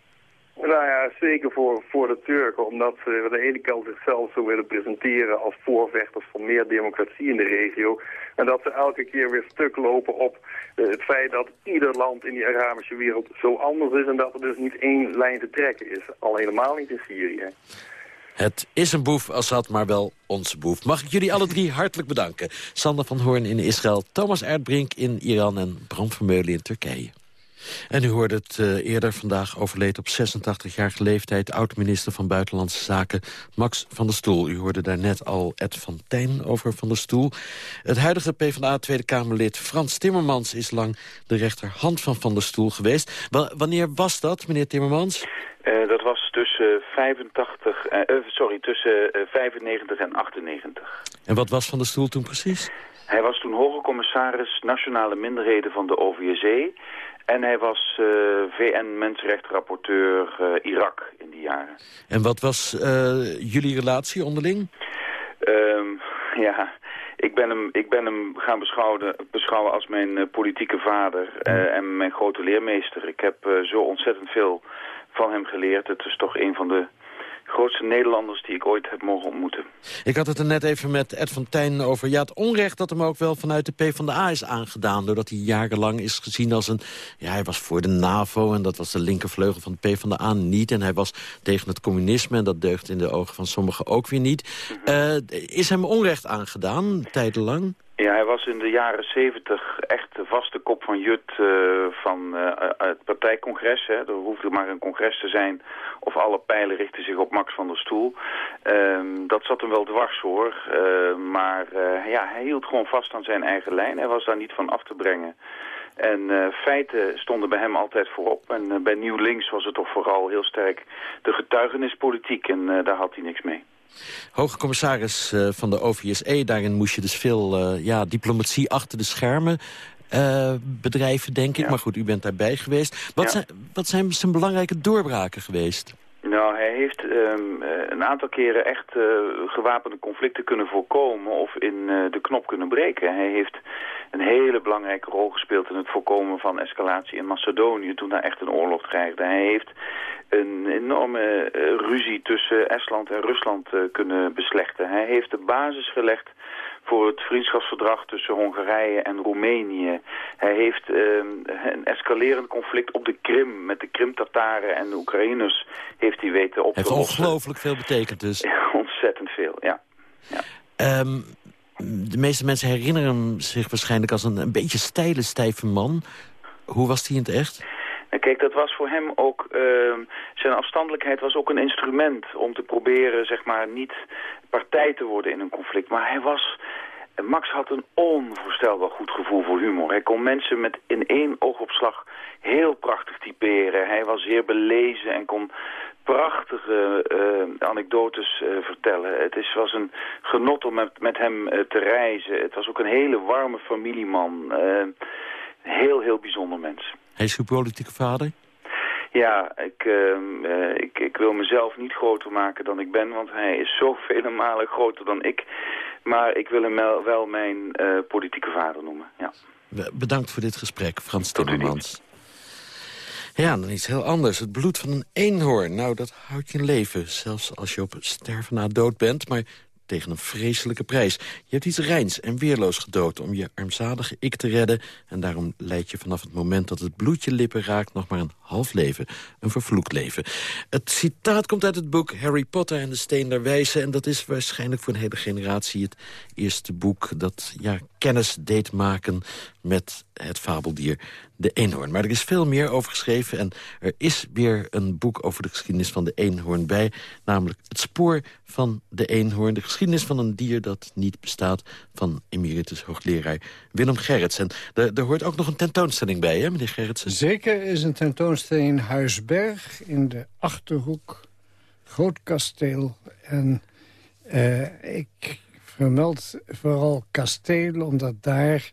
Nou ja, zeker voor, voor de Turken, omdat ze aan de ene kant zichzelf zo willen presenteren als voorvechters van meer democratie in de regio. En dat ze elke keer weer stuk lopen op eh, het feit dat ieder land in die Arabische wereld zo anders is en dat er dus niet één lijn te trekken is. Al helemaal niet in Syrië. Het is een boef, Assad, maar wel onze boef. Mag ik jullie alle drie hartelijk bedanken. Sander van Hoorn in Israël, Thomas Erdbrink in Iran en Bram Vermeulen in Turkije. En u hoorde het eh, eerder vandaag overleed op 86-jarige leeftijd... oud-minister van Buitenlandse Zaken Max van der Stoel. U hoorde daar net al Ed van Tijn over Van der Stoel. Het huidige PvdA Tweede Kamerlid Frans Timmermans... is lang de rechterhand van Van der Stoel geweest. Wa- wanneer was dat, meneer Timmermans? Eh, dat was tussen 85, eh, sorry, tussen eh, 95 en 98. En wat was Van der Stoel toen precies? Hij was toen hoge commissaris nationale minderheden van de OVSE. En hij was eh, VN-mensenrechtenrapporteur eh, Irak in die jaren. En wat was eh, jullie relatie onderling? Ehm, ja, ik ben hem, ik ben hem gaan beschouwen, beschouwen als mijn politieke vader eh, en mijn grote leermeester. Ik heb zo ontzettend veel van hem geleerd. Het is toch een van de grootste Nederlanders die ik ooit heb mogen ontmoeten. Ik had het er net even met Ed van Tijn over. Ja, het onrecht dat hem ook wel vanuit de PvdA is aangedaan. Doordat hij jarenlang is gezien als een... Ja, hij was voor de NAVO en dat was de linkervleugel van de PvdA niet. En hij was tegen het communisme en dat deugt in de ogen van sommigen ook weer niet. Eh, is hem onrecht aangedaan, tijdenlang? Ja, hij was in de jaren zeventig echt de vaste kop van Jut eh, van eh, het partijcongres. Hè. Er hoefde maar een congres te zijn of alle pijlen richtten zich op Max van der Stoel. Ehm, dat zat hem wel dwars hoor. Eh, maar eh, ja, hij hield gewoon vast aan zijn eigen lijn. Hij was daar niet van af te brengen. En eh, feiten stonden bij hem altijd voorop. En eh, bij Nieuw Links was het toch vooral heel sterk de getuigenispolitiek. En eh, daar had hij niks mee. Hoge commissaris eh, van de OVSE, daarin moest je dus veel eh, ja, diplomatie achter de schermen eh, bedrijven, denk ik. Maar goed, u bent daarbij geweest. Wat, Ja. zijn, wat zijn zijn belangrijke doorbraken geweest? Nou, hij heeft ehm, eh, een aantal keren echt eh, gewapende conflicten kunnen voorkomen of in eh, de knop kunnen breken. Hij heeft een hele belangrijke rol gespeeld in het voorkomen van escalatie in Macedonië toen daar echt een oorlog dreigde. Hij heeft een enorme ruzie tussen Estland en Rusland kunnen beslechten. Hij heeft de basis gelegd voor het vriendschapsverdrag tussen Hongarije en Roemenië. Hij heeft ehm, een escalerend conflict op de Krim met de Krim-Tataren en de Oekraïners heeft hij weten op te Heeft lossen. ongelooflijk veel betekend dus. Ontzettend veel, ja. Ehm, de meeste mensen herinneren hem zich waarschijnlijk als een, een beetje steile, stijve man. Hoe was hij in het echt? En kijk, dat was voor hem ook, ehm, zijn afstandelijkheid was ook een instrument om te proberen, zeg maar, niet partij te worden in een conflict. Maar hij was, Max had een onvoorstelbaar goed gevoel voor humor. Hij kon mensen met in één oogopslag heel prachtig typeren. Hij was zeer belezen en kon prachtige eh, anekdotes eh, vertellen. Het is, was een genot om met, met hem eh, te reizen. Het was ook een hele warme familieman. Heel, heel bijzonder mens. Hij is uw politieke vader? Ja, ik, ehm, eh, ik, ik wil mezelf niet groter maken dan ik ben, want hij is zoveel malen groter dan ik. Maar ik wil hem wel, mijn eh, politieke vader noemen, ja. Be- Bedankt voor dit gesprek, Frans Timmermans. Ja, dan iets heel anders. Het bloed van een eenhoorn. Nou, dat houdt je in leven. Zelfs als je op sterven na dood bent. Maar tegen een vreselijke prijs. Je hebt iets reins en weerloos gedood om je armzalige ik te redden... en daarom leid je vanaf het moment dat het bloed je lippen raakt... nog maar een half leven, een vervloekt leven. Het citaat komt uit het boek Harry Potter en de Steen der Wijze... en dat is waarschijnlijk voor een hele generatie het eerste boek... dat ja, kennis deed maken met het fabeldier de eenhoorn. Maar er is veel meer over geschreven en er is weer een boek over de geschiedenis van de eenhoorn bij. Namelijk Het spoor van de eenhoorn. De geschiedenis van een dier dat niet bestaat van emeritus hoogleraar Willem Gerrits. En er, hoort ook nog een tentoonstelling bij, hè, meneer Gerritsen? Zeker is een tentoonstelling in Huisberg in de Achterhoek groot kasteel. En ik vermeld vooral kastelen, omdat daar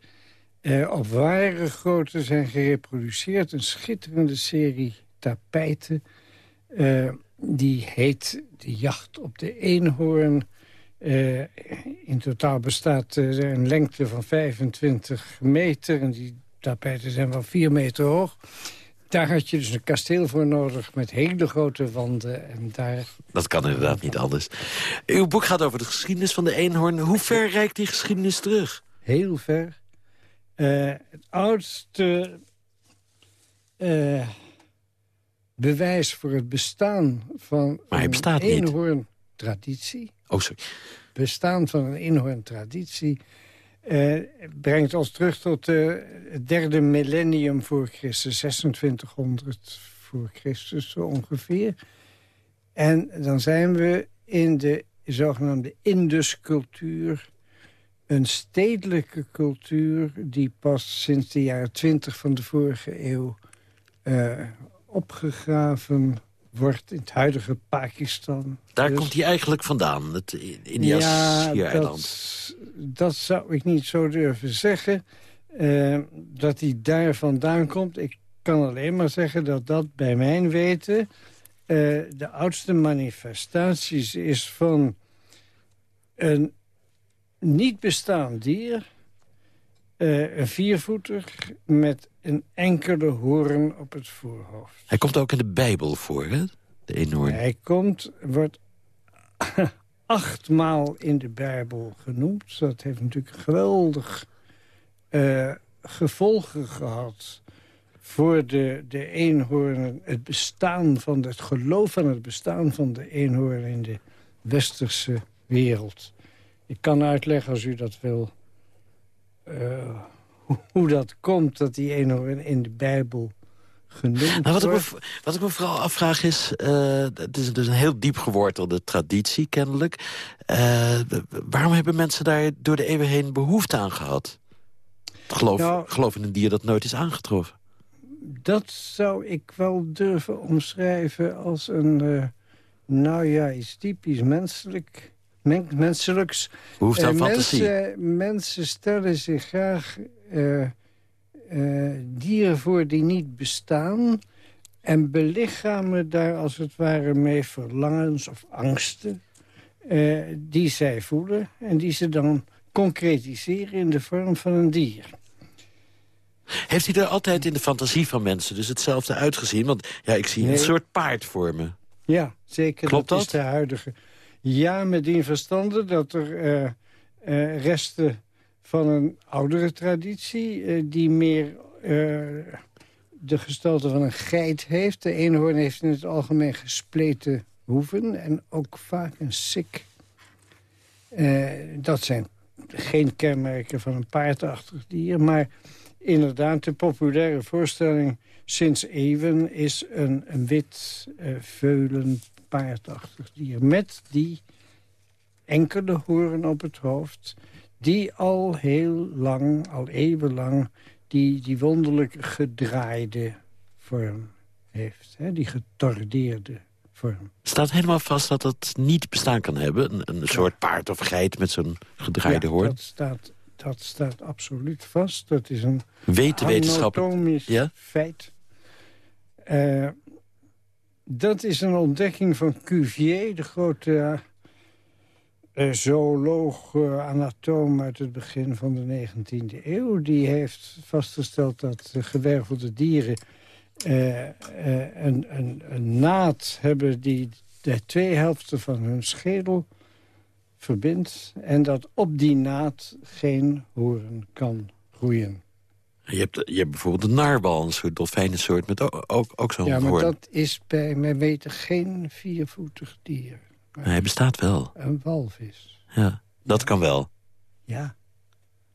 op ware grootte zijn gereproduceerd... een schitterende serie tapijten. die heet De Jacht op de Eenhoorn... Uh, in totaal bestaat uh, een lengte van 25 meter. En die tapijten zijn wel 4 meter hoog. Daar had je dus een kasteel voor nodig met hele grote wanden. En daar... Dat kan inderdaad niet anders. Uw boek gaat over de geschiedenis van de eenhoorn. Hoe ver reikt die geschiedenis terug? Heel ver. Uh, het oudste bewijs voor het bestaan van maar hij bestaat een eenhoorn-traditie... Oh, sorry. bestaan van een eenhoorn-traditie... Uh, brengt ons terug tot uh, het derde millennium voor Christus, 2600 voor Christus zo ongeveer. En dan zijn we in de zogenaamde Induscultuur, een stedelijke cultuur die pas sinds de jaren 20 van de vorige eeuw uh, opgegraven wordt in het huidige Pakistan. Daar dus- komt hij eigenlijk vandaan, het India's ja, eiland dat, zou ik niet zo durven zeggen. Uh, dat hij daar vandaan komt. Ik kan alleen maar zeggen dat dat bij mijn weten... Uh, de oudste manifestaties is van een niet bestaand dier... Uh, een viervoeter met een enkele hoorn op het voorhoofd. Hij komt ook in de Bijbel voor, hè? De enorm. Hij komt, wordt achtmaal in de Bijbel genoemd. Dat heeft natuurlijk geweldig uh, gevolgen gehad voor de, de eenhoorn, het bestaan van het geloof van het bestaan van de eenhoorn in de westerse wereld. Ik kan uitleggen als u dat wil uh, hoe dat komt dat die eenhoorn in de Bijbel genoemd nou, wat, ik me, wat ik me vooral afvraag is... Uh, het is dus een heel diep gewortelde traditie kennelijk. Uh, waarom hebben mensen daar door de eeuwen heen behoefte aan gehad? Geloof, nou, geloof in een dier dat nooit is aangetroffen. Dat zou ik wel durven omschrijven als een... Uh, nou ja, iets typisch menselijk menselijks. Behoefte aan fantasie. Mensen, mensen stellen zich graag uh, dieren voor die niet bestaan... en belichamen daar als het ware mee verlangens of angsten... Uh, die zij voelen en die ze dan concretiseren in de vorm van een dier. Heeft hij er altijd in de fantasie van mensen dus hetzelfde uitgezien? Want ja, ik zie een soort paard voor me. Ja, zeker. Klopt dat? dat? is de huidige ja, met die verstande dat er uh, uh, resten van een oudere traditie... Uh, die meer de gestalte van een geit heeft. De eenhoorn heeft in het algemeen gespleten hoeven en ook vaak een sik. dat zijn geen kenmerken van een paardachtig dier, maar inderdaad de populaire voorstelling sinds eeuwen is een, een wit veulen paardachtig dier. Met die enkele horen op het hoofd... die al heel lang, al eeuwenlang... die, die wonderlijke gedraaide vorm heeft. Hè? Die getordeerde vorm. Staat helemaal vast dat dat niet bestaan kan hebben? Een, een soort paard of geit met zo'n gedraaide ja, hoorn? Dat staat, dat staat absoluut vast. Dat is een Weten anatomisch ja? feit. Uh, dat is een ontdekking van Cuvier, de grote zooloog, uh, anatoom uit het begin van de 19e eeuw. Die heeft vastgesteld dat de gewervelde dieren uh, een, een, een, naad hebben... die de twee helften van hun schedel verbindt... en dat op die naad geen horen kan groeien. Je hebt, je hebt bijvoorbeeld een narwal, een soort dolfijnensoort... met ook, ook, ook zo'n Ja, maar hoorn. dat is bij mij weten geen viervoetig dier. Maar hij bestaat wel. Een walvis. Ja, dat ja. kan wel. Ja,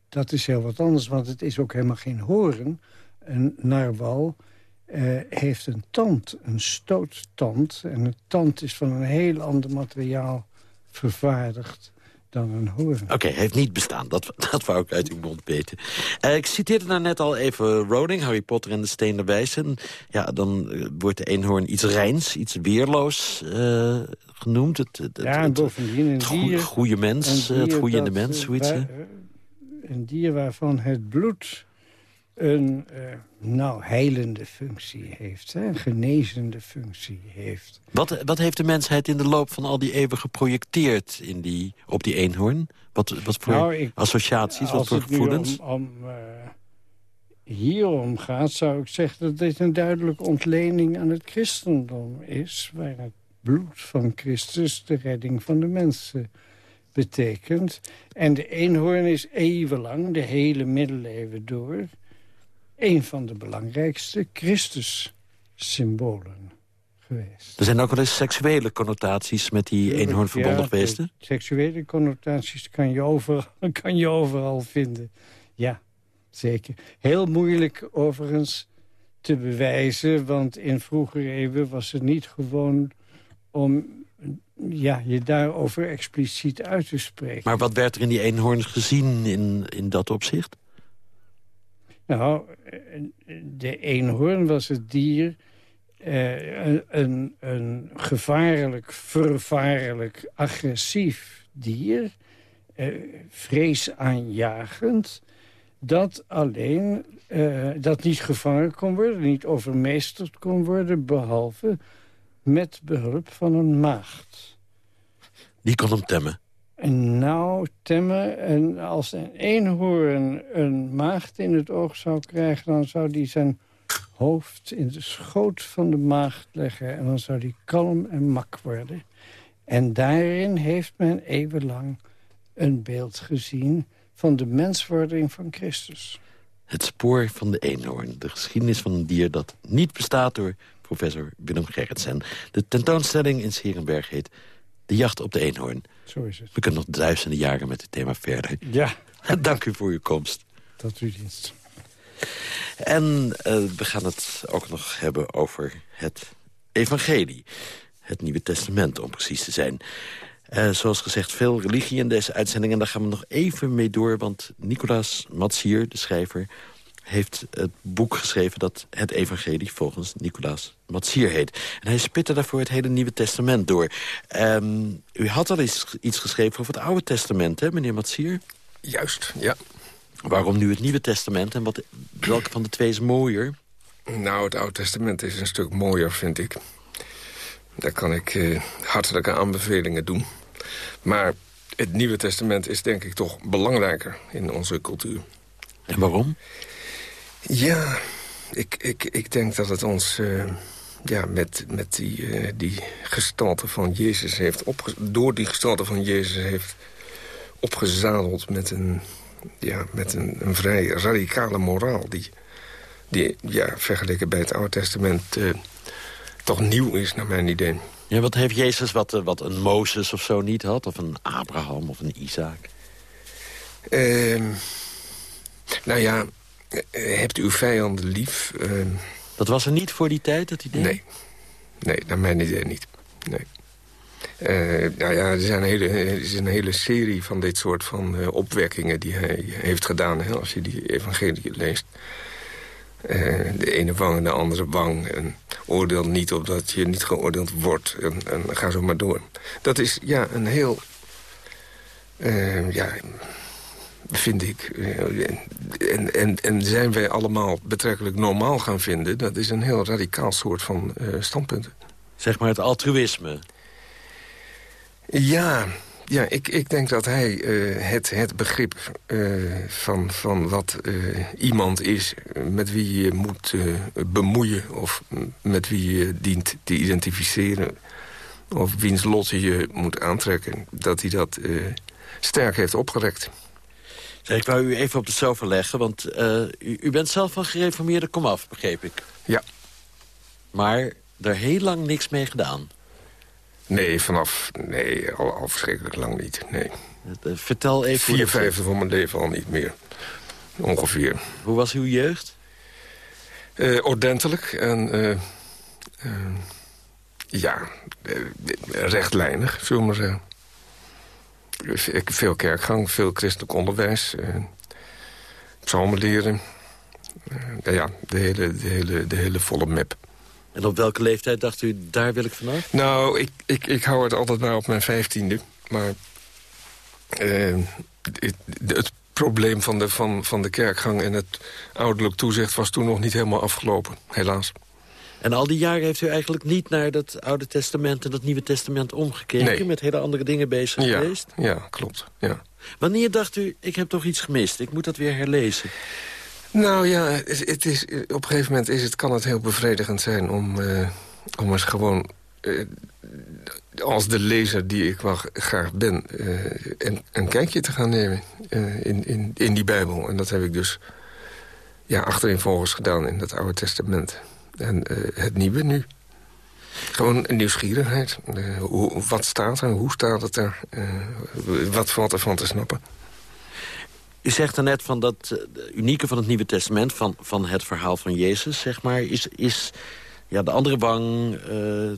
dat is heel wat anders, want het is ook helemaal geen hoorn. Een narwal uh, heeft een tand, een stoottand. En een tand is van een heel ander materiaal vervaardigd dan een. Oké, heeft niet bestaan. Dat, dat wou ik uit uw mond weten. Uh, ik citeerde daar net al even Rowling, Harry Potter en de Steen der Wijzen. Ja, dan uh, wordt de eenhoorn iets reins, iets weerloos uh, genoemd. Het, het, ja, en bovendien een het dier... goede mens, het groeiende mens, zoiets. Waar, een dier waarvan het bloed een uh, nou, heilende functie heeft, hè, een genezende functie heeft. Wat, wat heeft de mensheid in de loop van al die eeuwen geprojecteerd in die, op die eenhoorn? Wat, wat voor nou, ik, associaties, wat voor gevoelens? Om, om uh, hierom gaat, zou ik zeggen dat dit een duidelijke ontlening aan het christendom is... waar het bloed van Christus de redding van de mensen betekent. En de eenhoorn is eeuwenlang, de hele middeleeuwen door een van de belangrijkste Christus-symbolen geweest. Er zijn ook wel eens seksuele connotaties met die eenhoorn verbonden ja, geweest? Seksuele connotaties kan je, overal, kan je overal vinden. Ja, zeker. Heel moeilijk overigens te bewijzen, want in vroegere eeuwen was het niet gewoon om ja, je daarover expliciet uit te spreken. Maar wat werd er in die eenhoorn gezien in, in dat opzicht? Nou, de eenhoorn was het dier... Eh, een, een gevaarlijk, vervaarlijk, agressief dier... Eh, vreesaanjagend... dat alleen eh, dat niet gevangen kon worden... niet overmeesterd kon worden... behalve met behulp van een maagd. Die kon hem temmen? Nou, temmen. En als een eenhoorn een maagd in het oog zou krijgen... dan zou die zijn hoofd in de schoot van de maagd leggen... en dan zou die kalm en mak worden. En daarin heeft men eeuwenlang een beeld gezien... van de menswording van Christus. Het spoor van de eenhoorn. De geschiedenis van een dier dat niet bestaat door professor Willem Gerritsen. De tentoonstelling in Scherenberg heet De jacht op de eenhoorn. Zo is het. We kunnen nog duizenden jaren met het thema verder. Ja. Dank u voor uw komst. Tot uw dienst. En uh, we gaan het ook nog hebben over het evangelie. Het Nieuwe Testament, om precies te zijn. Uh, zoals gezegd, veel religie in deze uitzending. En daar gaan we nog even mee door, want Nicolaas Matsier, de schrijver heeft het boek geschreven dat het evangelie volgens Nicolaas Matsier heet. En hij spitte daarvoor het hele Nieuwe Testament door. Um, u had al eens iets geschreven over het Oude Testament, hè, meneer Matsier? Juist, ja. Waarom nu het Nieuwe Testament en wat, welke van de twee is mooier? Nou, het Oude Testament is een stuk mooier, vind ik. Daar kan ik uh, hartelijke aanbevelingen doen. Maar het Nieuwe Testament is denk ik toch belangrijker in onze cultuur. En waarom? Ja, ik, ik, ik denk dat het ons uh, ja, met, met die, uh, die gestalte van Jezus heeft door die gestalte van Jezus heeft opgezadeld met een, ja, met een, een vrij radicale moraal... die, die ja, vergeleken bij het Oude Testament uh, toch nieuw is, naar mijn idee. Ja, wat heeft Jezus wat, wat een Mozes of zo niet had? Of een Abraham of een Isaac? Uh, nou ja, hebt uw vijanden lief. Uh... Dat was er niet voor die tijd, dat idee? Nee, nee naar mijn idee niet. Nee. Uh, nou ja, er, zijn een hele, er is een hele serie van dit soort van uh, opwekkingen die hij heeft gedaan. Hè, als je die evangelie leest. Uh, de ene wang en de andere wang. En oordeel niet opdat je niet geoordeeld wordt. En, en ga zo maar door. Dat is ja, een heel... ja, vind ik. En, en, en zijn wij allemaal betrekkelijk normaal gaan vinden... dat is een heel radicaal soort van uh, standpunten. Zeg maar het altruïsme. Ja, ja ik, ik denk dat hij uh, het, het begrip uh, van, van wat iemand is... met wie je moet bemoeien of met wie je dient te identificeren... of wiens lot je moet aantrekken, dat hij dat sterk heeft opgerekt. Ik wou u even op de sofa leggen, want uh, u, u, bent zelf van gereformeerde komaf, begreep ik. Ja. Maar er heel lang niks mee gedaan? Nee, vanaf... Nee, al, al verschrikkelijk lang niet, nee. Uh, vertel even... Vier vijfde van mijn leven al niet meer. Ongeveer. Hoe was uw jeugd? Uh, ordentelijk en... ja, rechtlijnig, zullen we maar zeggen. Veel kerkgang, veel christelijk onderwijs. Uh, psalmen leren. Uh, ja, de hele, de, hele, de hele volle map. En op welke leeftijd dacht u, daar wil ik vanaf? Nou, ik, ik, ik hou het altijd maar op mijn vijftiende. Maar uh, het, het, probleem van de, van, van de kerkgang en het ouderlijk toezicht... was toen nog niet helemaal afgelopen, helaas. En al die jaren heeft u eigenlijk niet naar dat Oude Testament en dat Nieuwe Testament omgekeken... Nee. met hele andere dingen bezig ja, geweest? Ja, klopt. Ja. Wanneer dacht u, ik heb toch iets gemist, ik moet dat weer herlezen? Nou ja, het is, op een gegeven moment is het, kan het heel bevredigend zijn... om, uh, om eens gewoon, uh, als de lezer die ik wel graag ben... Uh, een, een kijkje te gaan nemen in, in, in die Bijbel. En dat heb ik dus ja, achtereenvolgens gedaan in het Oude Testament. En het Nieuwe nu. Gewoon nieuwsgierigheid. hoe, wat staat er? Hoe staat het er? wat valt er van te snappen? U zegt er net van dat unieke van het Nieuwe Testament... van, van het verhaal van Jezus, zeg maar... is, is ja, de andere wang, uh,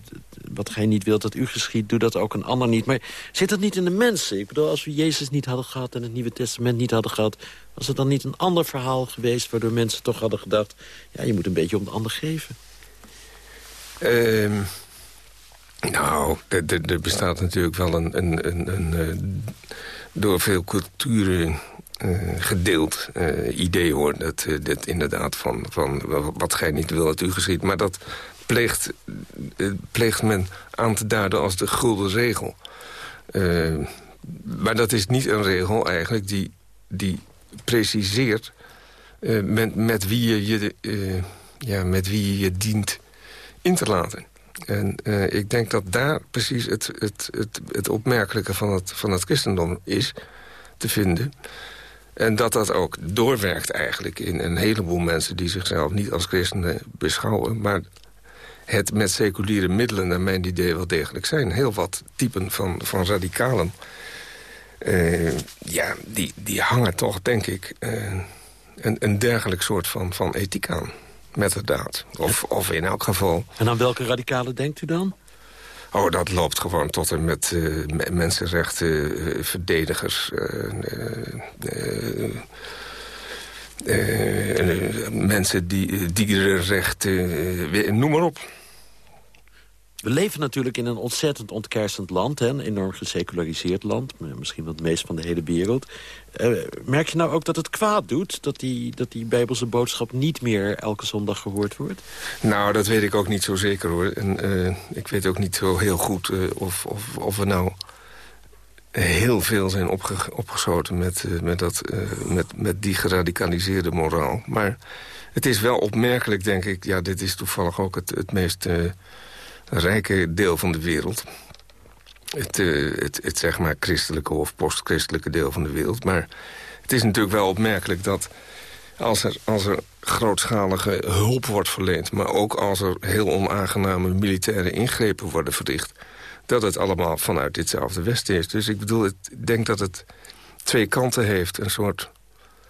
wat gij niet wilt dat u geschiet... doe dat ook een ander niet. Maar zit dat niet in de mensen? Ik bedoel, als we Jezus niet hadden gehad... en het Nieuwe Testament niet hadden gehad... was het dan niet een ander verhaal geweest... waardoor mensen toch hadden gedacht... ja, je moet een beetje om de ander geven? Um, nou, er bestaat natuurlijk wel een... een, een, een uh, door veel culturen gedeeld uh, idee hoor. Dat, uh, dat inderdaad van, van wat gij niet wil dat u geschiet. Maar dat pleegt, pleegt men aan te duiden als de gulden regel. maar dat is niet een regel eigenlijk die, die preciseert... met, met, wie je je, ja, met wie je je dient in te laten. En ik denk dat daar precies het, het, het, het opmerkelijke van het, van het christendom is te vinden... En dat dat ook doorwerkt eigenlijk in een heleboel mensen... die zichzelf niet als christenen beschouwen... maar het met seculiere middelen naar mijn idee wel degelijk zijn. Heel wat typen van, van radicalen... Uh, ja, die, die hangen toch, denk ik, uh, een, een dergelijk soort van, van ethiek aan. Met de daad. Of, of in elk geval... En aan welke radicalen denkt u dan? Oh, dat loopt gewoon tot en met uh, mensenrechten, uh, verdedigers... Uh, mensen die dierenrechten, noem maar op. We leven natuurlijk in een ontzettend ontkersend land. Hè? Een enorm geseculariseerd land. Misschien wel het meest van de hele wereld. Uh, merk je nou ook dat het kwaad doet? Dat die, dat die bijbelse boodschap niet meer elke zondag gehoord wordt? Nou, dat weet ik ook niet zo zeker hoor. En uh, ik weet ook niet zo heel goed uh, of, of, of we nou heel veel zijn opge opgeschoten met, met, dat, met, met die geradicaliseerde moraal. Maar het is wel opmerkelijk, denk ik... ja, dit is toevallig ook het, het meest rijke deel van de wereld. Het, uh, het, het, zeg maar christelijke of postchristelijke deel van de wereld. Maar het is natuurlijk wel opmerkelijk dat als er, als er grootschalige hulp wordt verleend... maar ook als er heel onaangename militaire ingrepen worden verricht... dat het allemaal vanuit ditzelfde Westen is. Dus ik bedoel, ik denk dat het twee kanten heeft. Een soort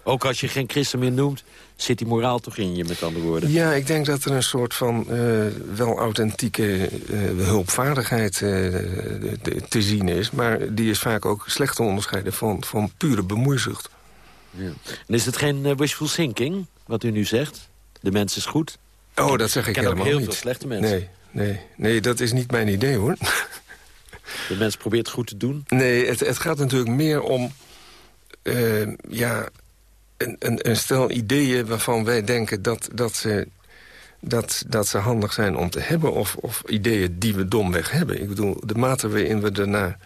ook als je geen christen meer noemt, zit die moraal toch in je, met andere woorden? Ja, ik denk dat er een soort van uh, wel authentieke uh, hulpvaardigheid uh, te zien is. Maar die is vaak ook slecht te onderscheiden van, van pure bemoeizucht. Ja. En is het geen wishful thinking, wat u nu zegt? De mens is goed? Oh, dat zeg ik, ik helemaal heel niet. veel slechte mensen. Nee, nee, nee, dat is niet mijn idee, hoor. De mens probeert goed te doen? Nee, het, het gaat natuurlijk meer om... ja, een, een, een, stel ideeën waarvan wij denken dat, dat, ze, dat, dat ze handig zijn om te hebben... Of, of ideeën die we domweg hebben. Ik bedoel, de mate waarin we daarna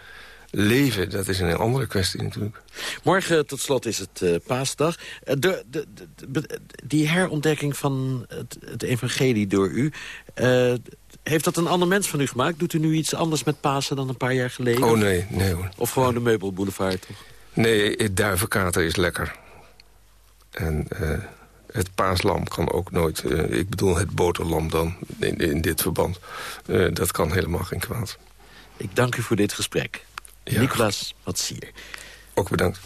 leven, dat is een heel andere kwestie natuurlijk. Morgen tot slot is het uh, paasdag. Uh, de, de, de, die herontdekking van het, het evangelie door u... Uh, heeft dat een ander mens van u gemaakt? Doet u nu iets anders met Pasen dan een paar jaar geleden? Oh nee, nee hoor. Of gewoon de meubelboulevard, toch? Nee, het duivenkater is lekker. En uh, het paaslam kan ook nooit... Uh, ik bedoel het boterlam dan, in, in dit verband. Uh, dat kan helemaal geen kwaad. Ik dank u voor dit gesprek. Ja. Nicolas Matsier. Ook bedankt.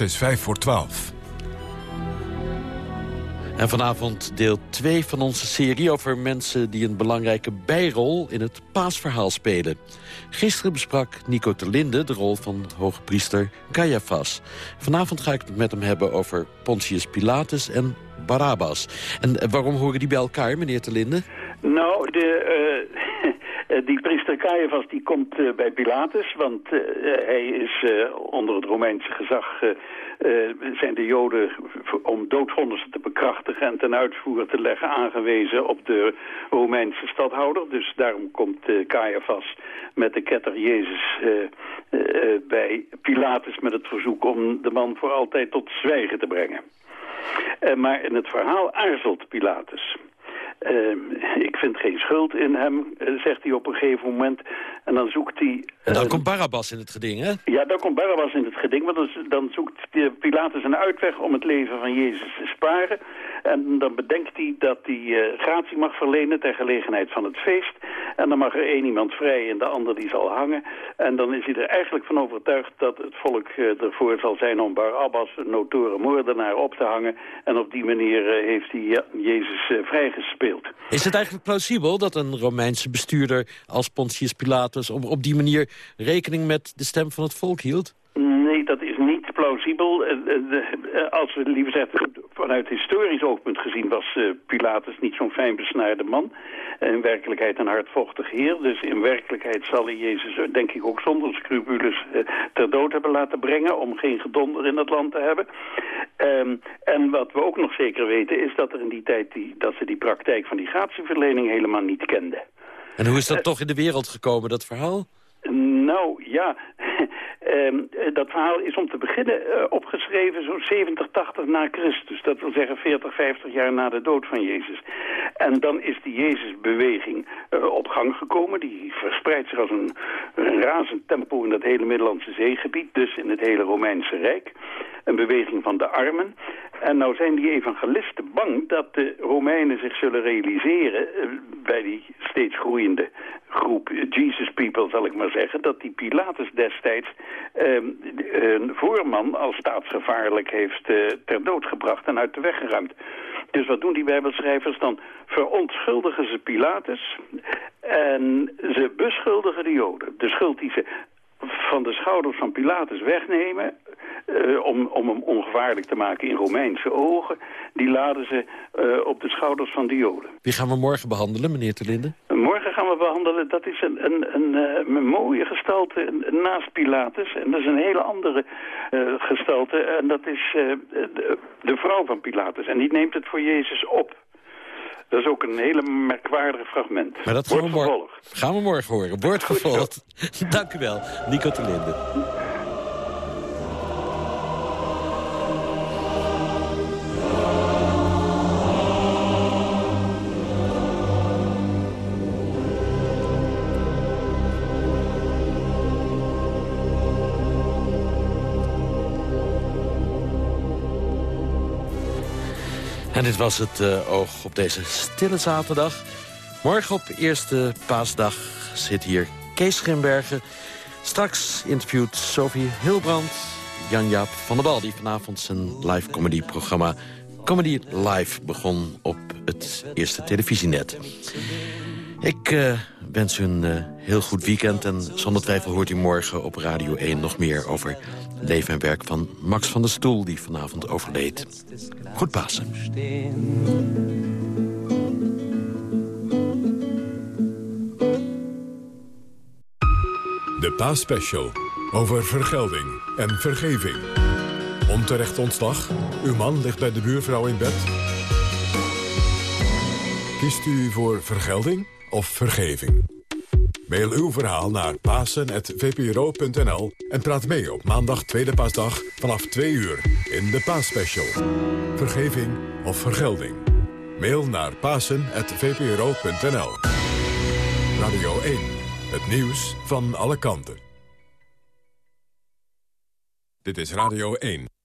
Het is 5 voor 12. En vanavond deel 2 van onze serie over mensen die een belangrijke bijrol in het paasverhaal spelen. Gisteren besprak Nico Terlinde de rol van hoogpriester Caiaphas. Vanavond ga ik het met hem hebben over Pontius Pilatus en Barabbas. En waarom horen die bij elkaar, meneer Terlinde? Nou, de, uh, die priester Caiaphas die komt uh, bij Pilatus, want uh, hij is onder het Romeinse gezag zijn de Joden om doodvonnissen te bekrachtigen en ten uitvoer te leggen aangewezen op de Romeinse stadhouder. Dus daarom komt uh, Caiaphas met de ketter Jezus bij Pilatus met het verzoek om de man voor altijd tot zwijgen te brengen. maar in het verhaal aarzelt Pilatus. Uh, ik vind geen schuld in hem, uh, zegt hij op een gegeven moment. En dan zoekt hij... Uh, en dan komt Barabbas in het geding, hè? Ja, dan komt Barabbas in het geding. Want dan, dan zoekt Pilatus een uitweg om het leven van Jezus te sparen. En dan bedenkt hij dat hij gratie mag verlenen ter gelegenheid van het feest. En dan mag er één iemand vrij en de ander die zal hangen. En dan is hij er eigenlijk van overtuigd dat het volk ervoor zal zijn om Barabbas, een notoren moordenaar, op te hangen. En op die manier heeft hij Jezus vrijgespeeld. Is het eigenlijk plausibel dat een Romeinse bestuurder als Pontius Pilatus... op die manier rekening met de stem van het volk hield? Nee, dat is niet plausibel. Als we liever zeggen, vanuit historisch oogpunt gezien was Pilatus niet zo'n fijn besnaarde man. In werkelijkheid een hardvochtig heer. Dus in werkelijkheid zal hij Jezus, denk ik, ook zonder scrupules ter dood hebben laten brengen... om geen gedonder in het land te hebben. Um, en wat we ook nog zeker weten is dat er in die tijd die, dat ze die praktijk van die gratieverlening helemaal niet kenden. En hoe is dat uh, toch in de wereld gekomen, dat verhaal? Nou, ja. Um, dat verhaal is om te beginnen uh, opgeschreven zo'n 70, 80 na Christus. Dat wil zeggen 40, 50 jaar na de dood van Jezus. En dan is die Jezusbeweging uh, op gang gekomen. Die verspreidt zich als een, razend tempo in dat hele Middellandse zeegebied. Dus in het hele Romeinse Rijk. Een beweging van de armen. En nou zijn die evangelisten bang dat de Romeinen zich zullen realiseren... Bij die steeds groeiende groep Jesus People, zal ik maar zeggen... dat die Pilatus destijds uh, een voorman als staatsgevaarlijk heeft uh, ter dood gebracht en uit de weg geruimd. Dus wat doen die bijbelschrijvers dan? Verontschuldigen ze Pilatus en ze beschuldigen de Joden. De schuld die ze van de schouders van Pilatus wegnemen... Uh, om, om hem ongevaarlijk te maken in Romeinse ogen... die laden ze uh, op de schouders van de Joden. Wie gaan we morgen behandelen, meneer Terlinde? Morgen gaan we behandelen, dat is een, een, een, uh, een mooie gestalte naast Pilatus. En dat is een hele andere gestalte. En dat is de, de vrouw van Pilatus. En die neemt het voor Jezus op. Dat is ook een hele merkwaardig fragment. Maar dat gaan, we morgen, gaan we morgen horen. Wordt vervolgd. Dank u wel, Nico Terlinde. En dit was het uh, oog op deze stille zaterdag. Morgen op eerste paasdag zit hier Kees Schimbergen. Straks interviewt Sophie Hilbrand, Jan-Jaap van der Bal... die vanavond zijn live comedy programma Comedy Live begon op het eerste televisienet. Ik uh, wens u een uh, heel goed weekend en zonder twijfel hoort u morgen op Radio 1 nog meer over leven en werk van Max van der Stoel, die vanavond overleed. Goed Pasen. De Paasspecial over vergelding en vergeving. Onterecht ontslag? Uw man ligt bij de buurvrouw in bed? Kiest u voor vergelding of vergeving? Mail uw verhaal naar pasen.vpro.nl en praat mee op maandag tweede paasdag vanaf 2 uur in de Paasspecial. Vergeving of vergelding? Mail naar pasen.vpro.nl Radio 1, het nieuws van alle kanten. Dit is Radio 1.